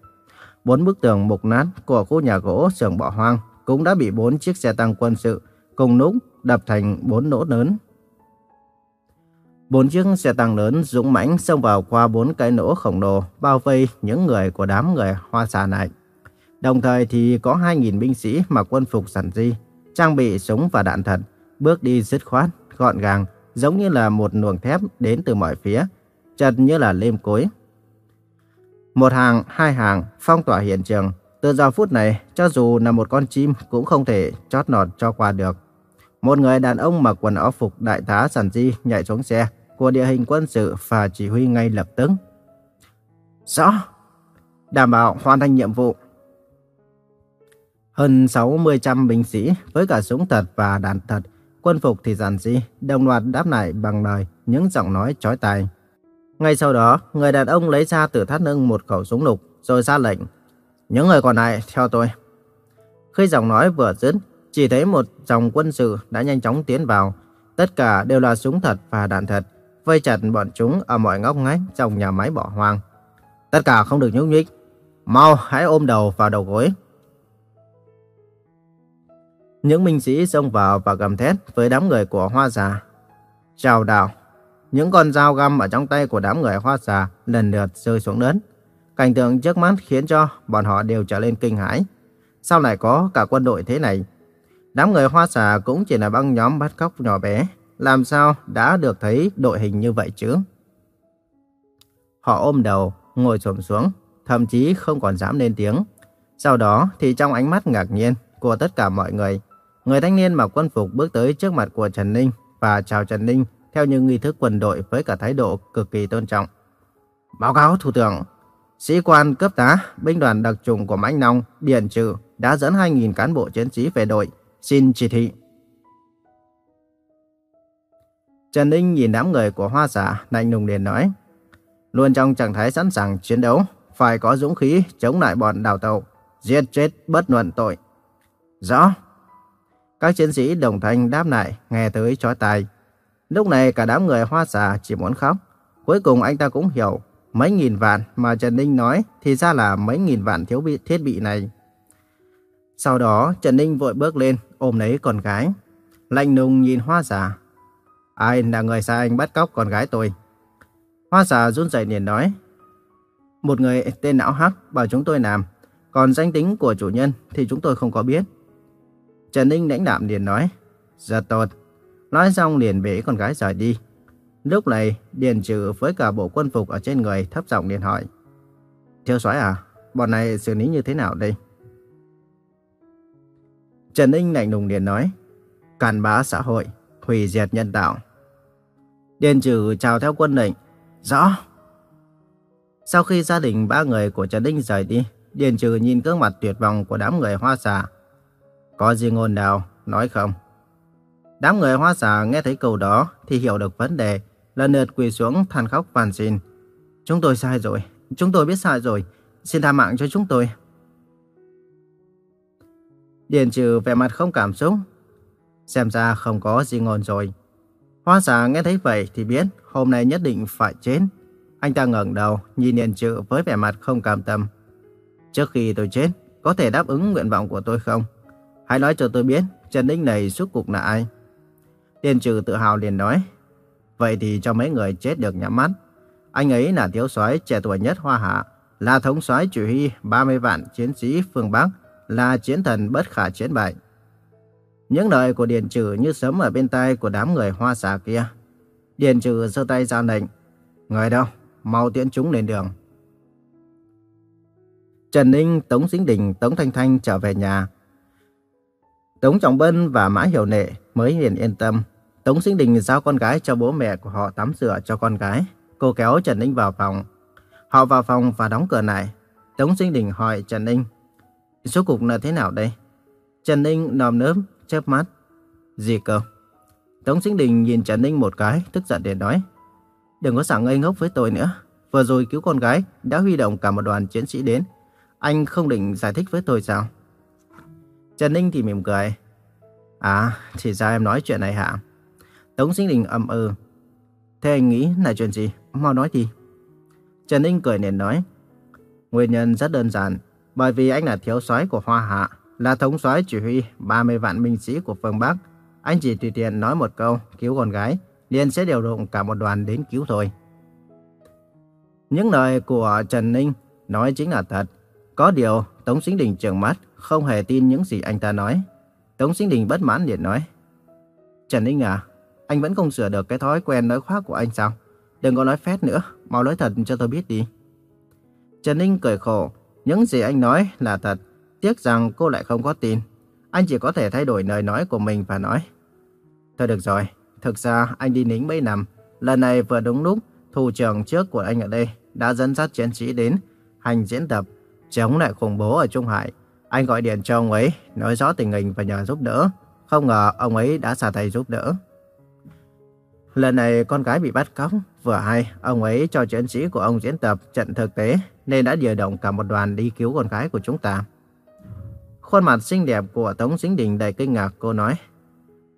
Bốn bức tường mục nát của khu nhà gỗ xưởng bỏ hoang cũng đã bị bốn chiếc xe tăng quân sự cùng lúc đập thành bốn nỗ lớn. Bốn chiếc xe tăng lớn dũng mãnh xông vào qua bốn cái nỗ khổng lồ bao vây những người của đám người hoa xà này. Đồng thời thì có 2.000 binh sĩ mặc quân phục sẵn di, trang bị súng và đạn thật, bước đi dứt khoát, gọn gàng, giống như là một luồng thép đến từ mọi phía, chật như là lêm cối. Một hàng, hai hàng, phong tỏa hiện trường. Từ giờ phút này, cho dù là một con chim cũng không thể chót nọt cho qua được. Một người đàn ông mặc quần áo phục đại tá Sản Di nhảy xuống xe của địa hình quân sự và chỉ huy ngay lập tức. Rõ, đảm bảo hoàn thành nhiệm vụ. Hơn 60 trăm binh sĩ với cả súng thật và đạn thật, quân phục thì giản dị, đồng loạt đáp lại bằng lời những giọng nói chói tai. Ngay sau đó, người đàn ông lấy ra từ thắt lưng một khẩu súng lục rồi ra lệnh. Những người còn lại theo tôi. Khi giọng nói vừa dứt, chỉ thấy một dòng quân sự đã nhanh chóng tiến vào. Tất cả đều là súng thật và đạn thật, vây chặt bọn chúng ở mọi ngóc ngách trong nhà máy bỏ hoang. Tất cả không được nhúc nhích. Mau hãy ôm đầu vào đầu gối. Những minh sĩ xông vào và gầm thét với đám người của Hoa Già. Chào đào. Những con dao găm ở trong tay của đám người Hoa Già lần lượt rơi xuống đất. Cảnh tượng trước mắt khiến cho bọn họ đều trở lên kinh hãi. Sao lại có cả quân đội thế này? Đám người Hoa xà cũng chỉ là băng nhóm bắt cóc nhỏ bé. Làm sao đã được thấy đội hình như vậy chứ? Họ ôm đầu, ngồi xổm xuống, thậm chí không còn dám lên tiếng. Sau đó thì trong ánh mắt ngạc nhiên của tất cả mọi người, Người thanh niên mặc quân phục bước tới trước mặt của Trần Ninh và chào Trần Ninh theo những nghi thức quân đội với cả thái độ cực kỳ tôn trọng. Báo cáo Thủ tướng, sĩ quan cấp tá, binh đoàn đặc trùng của Mãnh Nông, Điền Trừ đã dẫn 2.000 cán bộ chiến sĩ về đội, xin chỉ thị. Trần Ninh nhìn đám người của Hoa Giả, lạnh lùng liền nói, luôn trong trạng thái sẵn sàng chiến đấu, phải có dũng khí chống lại bọn đào tàu, giết chết bất luận tội. Rõ. Các chiến sĩ đồng thanh đáp lại, nghe tới chói tai. Lúc này cả đám người hoa xà chỉ muốn khóc. Cuối cùng anh ta cũng hiểu, mấy nghìn vạn mà Trần Ninh nói thì ra là mấy nghìn vạn thiếu bị thiết bị này. Sau đó Trần Ninh vội bước lên, ôm lấy con gái. Lạnh lùng nhìn hoa xà. Ai là người sai anh bắt cóc con gái tôi? Hoa xà run rẩy liền nói. Một người tên não hắc bảo chúng tôi làm. Còn danh tính của chủ nhân thì chúng tôi không có biết. Trần Ninh lãnh đạm liền nói, rất tốt. Nói xong liền bế con gái rời đi. Lúc này, Điền Trừ với cả bộ quân phục ở trên người thấp giọng liền hỏi. Thiếu soái à, bọn này xử lý như thế nào đây? Trần Ninh lạnh lùng liền nói, càn bá xã hội, hủy diệt nhân tạo. Điền Trừ chào theo quân lệnh, rõ. Sau khi gia đình ba người của Trần Ninh rời đi, Điền Trừ nhìn gương mặt tuyệt vọng của đám người hoa xà. Có gì ngôn nào, nói không? Đám người hoa xà nghe thấy câu đó thì hiểu được vấn đề, lần lượt quỳ xuống than khóc van xin. Chúng tôi sai rồi, chúng tôi biết sai rồi, xin tha mạng cho chúng tôi. Điền trừ vẻ mặt không cảm xúc. Xem ra không có gì ngôn rồi. Hoa xà nghe thấy vậy thì biết hôm nay nhất định phải chết. Anh ta ngẩng đầu nhìn Điền trừ với vẻ mặt không cam tâm. Trước khi tôi chết, có thể đáp ứng nguyện vọng của tôi không? Hãy nói cho tôi biết Trần Ninh này suốt cuộc là ai? Điền trừ tự hào liền nói. Vậy thì cho mấy người chết được nhắm mắt. Anh ấy là thiếu soái trẻ tuổi nhất Hoa Hạ, là thống soái chỉ huy 30 vạn chiến sĩ phương Bắc, là chiến thần bất khả chiến bại. Những lời của Điền Trừ như sấm ở bên tai của đám người hoa xà kia. Điền Trừ giơ tay ra lệnh. Người đâu? Mau tiễn chúng lên đường. Trần Ninh, Tống Dính Đình, Tống Thanh Thanh trở về nhà. Tống Trọng Bân và Mã Hiểu Nệ mới liền yên tâm. Tống sinh Đình giao con gái cho bố mẹ của họ tắm rửa cho con gái. Cô kéo Trần Ninh vào phòng. Họ vào phòng và đóng cửa lại. Tống sinh Đình hỏi Trần Ninh. Số cục là thế nào đây? Trần Ninh nòm nớp, chớp mắt. Gì cơ? Tống Sinh Đình nhìn Trần Ninh một cái, tức giận để nói. Đừng có sảng ngây ngốc với tôi nữa. Vừa rồi cứu con gái, đã huy động cả một đoàn chiến sĩ đến. Anh không định giải thích với tôi sao? Trần Ninh thì mỉm cười. À, thì ra em nói chuyện này hả? Tống Sinh Đình ầm ừ. Thế anh nghĩ là chuyện gì? Mau nói đi. Trần Ninh cười nền nói. Nguyên nhân rất đơn giản. Bởi vì anh là thiếu soái của Hoa Hạ, là thống soái chỉ huy 30 vạn binh sĩ của phương Bắc. Anh chỉ tùy tiện nói một câu cứu con gái, liền sẽ điều động cả một đoàn đến cứu thôi. Những lời của Trần Ninh nói chính là thật. Có điều, Tống Sinh Đình trợn mắt, không hề tin những gì anh ta nói. Tống Sinh Đình bất mãn liền nói. Trần Ninh à, anh vẫn không sửa được cái thói quen nói khoác của anh sao? Đừng có nói phét nữa, mau nói thật cho tôi biết đi. Trần Ninh cười khổ, những gì anh nói là thật, tiếc rằng cô lại không có tin. Anh chỉ có thể thay đổi lời nói của mình và nói. Thôi được rồi, thực ra anh đi nính mấy năm. Lần này vừa đúng lúc, thủ trưởng trước của anh ở đây đã dẫn dắt chiến sĩ đến hành diễn tập chống lại khủng bố ở Trung Hải. Anh gọi điện cho ông ấy, nói rõ tình hình và nhờ giúp đỡ. Không ngờ ông ấy đã xả tay giúp đỡ. Lần này con gái bị bắt cóc, vừa hay ông ấy cho chiến sĩ của ông diễn tập trận thực tế nên đã điều động cả một đoàn đi cứu con gái của chúng ta. Khuôn mặt xinh đẹp của Tống Dính Đình đầy kinh ngạc cô nói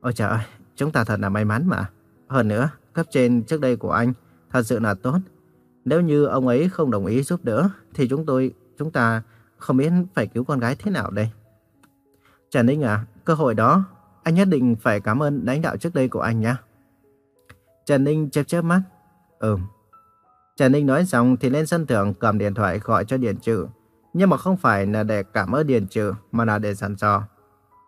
Ôi trời ơi, chúng ta thật là may mắn mà. Hơn nữa, cấp trên trước đây của anh thật sự là tốt. Nếu như ông ấy không đồng ý giúp đỡ thì chúng tôi, chúng ta không biết phải cứu con gái thế nào đây. Trần Ninh à, cơ hội đó anh nhất định phải cảm ơn lãnh đạo trước đây của anh nhé. Trần Ninh chớp chớp mắt. Ừm. Trần Ninh nói xong thì lên sân thượng cầm điện thoại gọi cho Điền Trừ. Nhưng mà không phải là để cảm ơn Điền Trừ mà là để sẵn sò.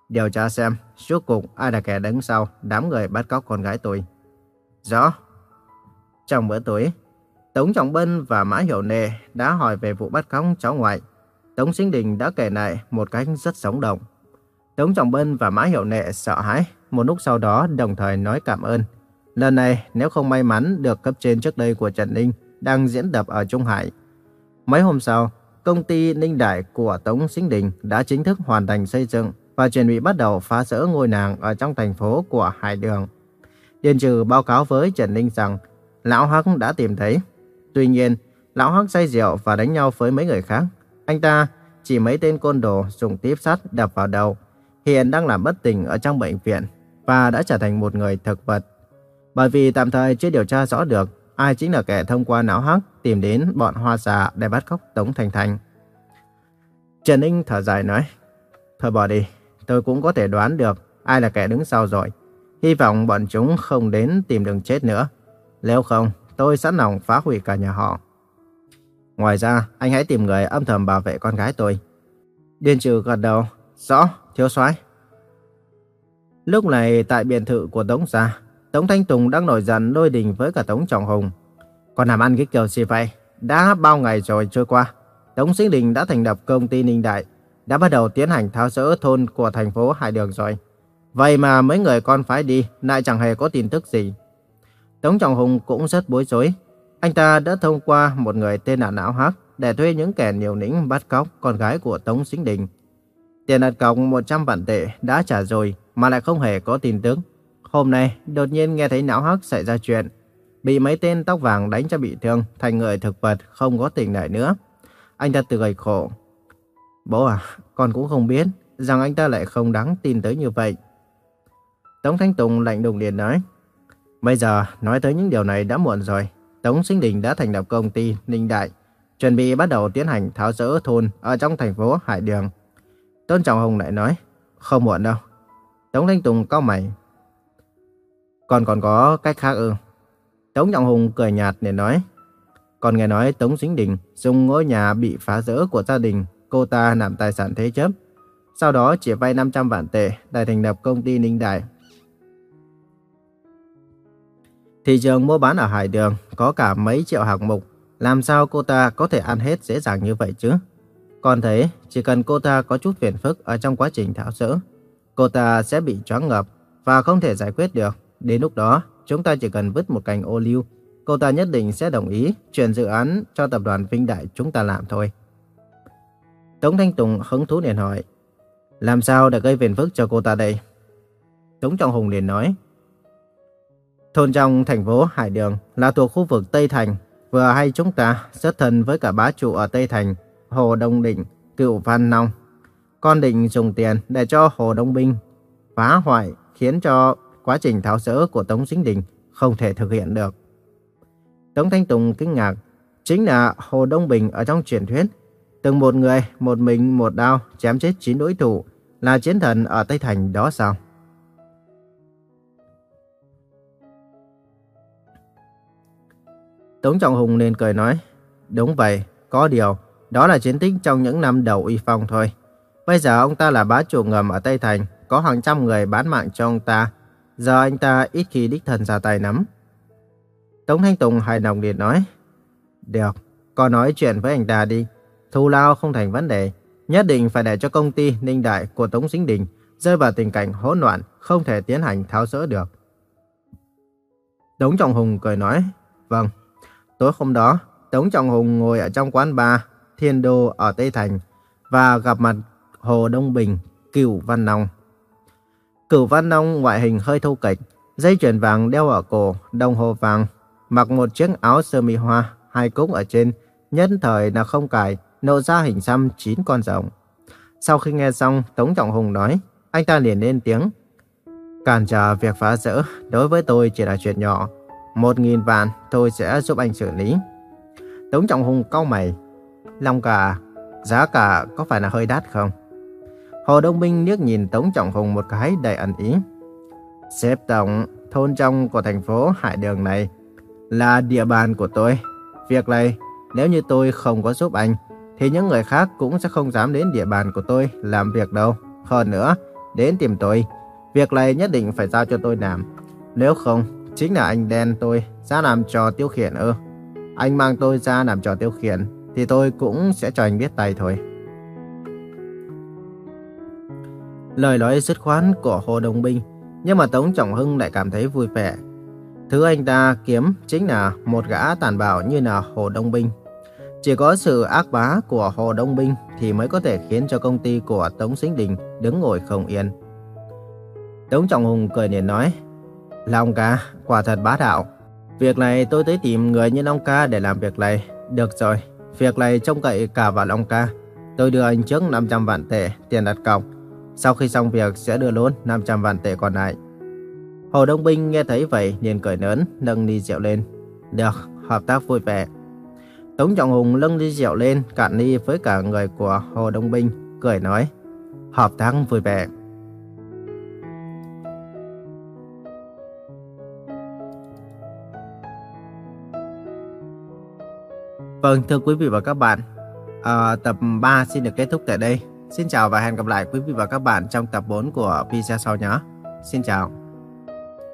Điều tra xem suốt cuộc ai là kẻ đứng sau đám người bắt cóc con gái tôi. Rõ. Trong bữa tối, Tống Trọng Bân và Mã Hiểu Nề đã hỏi về vụ bắt cóc cháu ngoại. Tống Sinh Đình đã kể lại một cách rất sống động. Tống Trọng Bân và Mã Hiểu Nệ sợ hãi, một lúc sau đó đồng thời nói cảm ơn. Lần này, nếu không may mắn được cấp trên trước đây của Trần Ninh đang diễn tập ở Trung Hải. Mấy hôm sau, công ty Ninh Đại của Tống Sinh Đình đã chính thức hoàn thành xây dựng và chuẩn bị bắt đầu phá rỡ ngôi nàng ở trong thành phố của Hải Đường. Điền Trừ báo cáo với Trần Ninh rằng Lão Hắc đã tìm thấy. Tuy nhiên, Lão Hắc say rượu và đánh nhau với mấy người khác. Anh ta chỉ mấy tên côn đồ dùng tiếp sắt đập vào đầu. Hiện đang làm bất tỉnh ở trong bệnh viện và đã trở thành một người thực vật bởi vì tạm thời chưa điều tra rõ được ai chính là kẻ thông qua não hắc tìm đến bọn hoa già để bắt cóc Tống Thành Thành. Trần Ninh thở dài nói, Thôi bỏ đi, tôi cũng có thể đoán được ai là kẻ đứng sau rồi. Hy vọng bọn chúng không đến tìm đường chết nữa. Nếu không, tôi sẵn lòng phá hủy cả nhà họ. Ngoài ra, anh hãy tìm người âm thầm bảo vệ con gái tôi. Điên trừ gật đầu, rõ, thiếu soái. Lúc này tại biệt thự của Tống Gia, Tống Thanh Tùng đang nổi giận lôi đình với cả Tống Trọng Hùng. Còn làm ăn cái kiểu gì vậy? Đã bao ngày rồi trôi qua, Tống Sinh Đình đã thành lập công ty Ninh Đại, đã bắt đầu tiến hành tháo rỡ thôn của thành phố Hải Đường rồi. Vậy mà mấy người con phái đi lại chẳng hề có tin tức gì. Tống Trọng Hùng cũng rất bối rối. Anh ta đã thông qua một người tên là Não Hắc để thuê những kẻ nhiều nĩnh bắt cóc con gái của Tống Sinh Đình. Tiền đặt cọc 100 vạn tệ đã trả rồi mà lại không hề có tin tức. Hôm nay, đột nhiên nghe thấy Não Hắc xảy ra chuyện. Bị mấy tên tóc vàng đánh cho bị thương, thành người thực vật không có tình lại nữa. Anh ta tự gầy khổ. Bố à, con cũng không biết rằng anh ta lại không đáng tin tới như vậy. Tống Thanh Tùng lạnh lùng liền nói. Bây giờ, nói tới những điều này đã muộn rồi. Tống Sinh Đình đã thành lập công ty Ninh Đại, chuẩn bị bắt đầu tiến hành tháo rỡ thôn ở trong thành phố Hải Đường. Tôn Trọng Hùng lại nói, không muộn đâu. Tống Thanh Tùng cau mày. Còn còn có cách khác ư? Tống Trọng Hùng cười nhạt để nói, còn nghe nói Tống Sinh Đình dùng ngôi nhà bị phá rỡ của gia đình cô ta làm tài sản thế chấp. Sau đó chỉ vay 500 vạn tệ để thành lập công ty Ninh Đại Thị trường mua bán ở Hải Đường có cả mấy triệu hạng mục, làm sao cô ta có thể ăn hết dễ dàng như vậy chứ? Còn thế, chỉ cần cô ta có chút phiền phức ở trong quá trình tháo rỡ, cô ta sẽ bị choáng ngợp và không thể giải quyết được. Đến lúc đó, chúng ta chỉ cần vứt một cành ô liu, cô ta nhất định sẽ đồng ý chuyển dự án cho tập đoàn Vinh Đại chúng ta làm thôi. Tống Thanh Tùng hứng thú liền hỏi, làm sao để gây phiền phức cho cô ta đây? Tống Trọng Hùng liền nói, Thôn trong thành phố Hải Đường là thuộc khu vực Tây Thành. Vừa hay chúng ta rất thân với cả bá chủ ở Tây Thành, Hồ Đông Định, cựu Văn Nông. Con định dùng tiền để cho Hồ Đông Binh phá hoại khiến cho quá trình tháo rỡ của Tống Chính Đình không thể thực hiện được. Tống Thanh Tùng kinh ngạc, chính là Hồ Đông Bình ở trong truyền thuyết. Từng một người, một mình, một đao, chém chết chín đối thủ, là chiến thần ở Tây Thành đó sao? Tống Trọng Hùng nên cười nói, đúng vậy, có điều, đó là chiến tích trong những năm đầu uy phong thôi. Bây giờ ông ta là bá chủ ngầm ở Tây Thành, có hàng trăm người bán mạng cho ông ta. Giờ anh ta ít khi đích thân ra tay nắm. Tống Thanh Tùng hài lòng liền nói, được, con nói chuyện với anh ta đi. Thù lao không thành vấn đề, nhất định phải để cho công ty Ninh Đại của Tống Sinh Đình rơi vào tình cảnh hỗn loạn, không thể tiến hành tháo rỡ được. Tống Trọng Hùng cười nói, vâng. Tối hôm đó, Tống Trọng Hùng ngồi ở trong quán bar Thiên Đô ở Tây Thành và gặp mặt Hồ Đông Bình, Cửu Văn Nông. Cửu Văn Nông ngoại hình hơi thô kệch, dây chuyền vàng đeo ở cổ, đồng hồ vàng, mặc một chiếc áo sơ mi hoa, hai cúc ở trên, nhân thời là không cài, nộ ra hình xăm chín con rồng. Sau khi nghe xong, Tống Trọng Hùng nói, anh ta liền lên tiếng. Cản trở việc phá rỡ, đối với tôi chỉ là chuyện nhỏ. Một nghìn vạn tôi sẽ giúp anh xử lý. Tống Trọng Hùng cau mày. Long cả, giá cả có phải là hơi đắt không? Hồ Đông Minh liếc nhìn Tống Trọng Hùng một cái đầy ẩn ý. Xếp tổng, thôn trong của thành phố Hải Đường này là địa bàn của tôi. Việc này, nếu như tôi không có giúp anh, thì những người khác cũng sẽ không dám đến địa bàn của tôi làm việc đâu. Hơn nữa, đến tìm tôi, việc này nhất định phải giao cho tôi làm. Nếu không, Chính là anh đen tôi ra làm trò tiêu khiển ư. Anh mang tôi ra làm trò tiêu khiển thì tôi cũng sẽ cho anh biết tay thôi. Lời nói dứt khoát của Hồ Đồng Binh, nhưng mà Tống Trọng Hưng lại cảm thấy vui vẻ. Thứ anh ta kiếm chính là một gã tàn bạo như là Hồ Đông Binh. Chỉ có sự ác bá của Hồ Đông Binh thì mới có thể khiến cho công ty của Tống Sinh Đình đứng ngồi không yên. Tống Trọng Hùng cười nhìn nói, Long ca, quả thật bá đạo. Việc này tôi tới tìm người như Long ca để làm việc này. Được rồi, việc này trông cậy cả vào Long ca. Tôi đưa anh trước 500 vạn tệ tiền đặt cọc. Sau khi xong việc sẽ đưa luôn 500 vạn tệ còn lại. Hồ Đông Binh nghe thấy vậy liền cười lớn, nâng ly rượu lên. Được, hợp tác vui vẻ. Tống Trọng Hùng nâng ly rượu lên, cạn ly với cả người của Hồ Đông Binh, cười nói. Hợp tác vui vẻ. Vâng, thưa quý vị và các bạn, à, tập 3 xin được kết thúc tại đây. Xin chào và hẹn gặp lại quý vị và các bạn trong tập 4 của video sau nhé. Xin chào.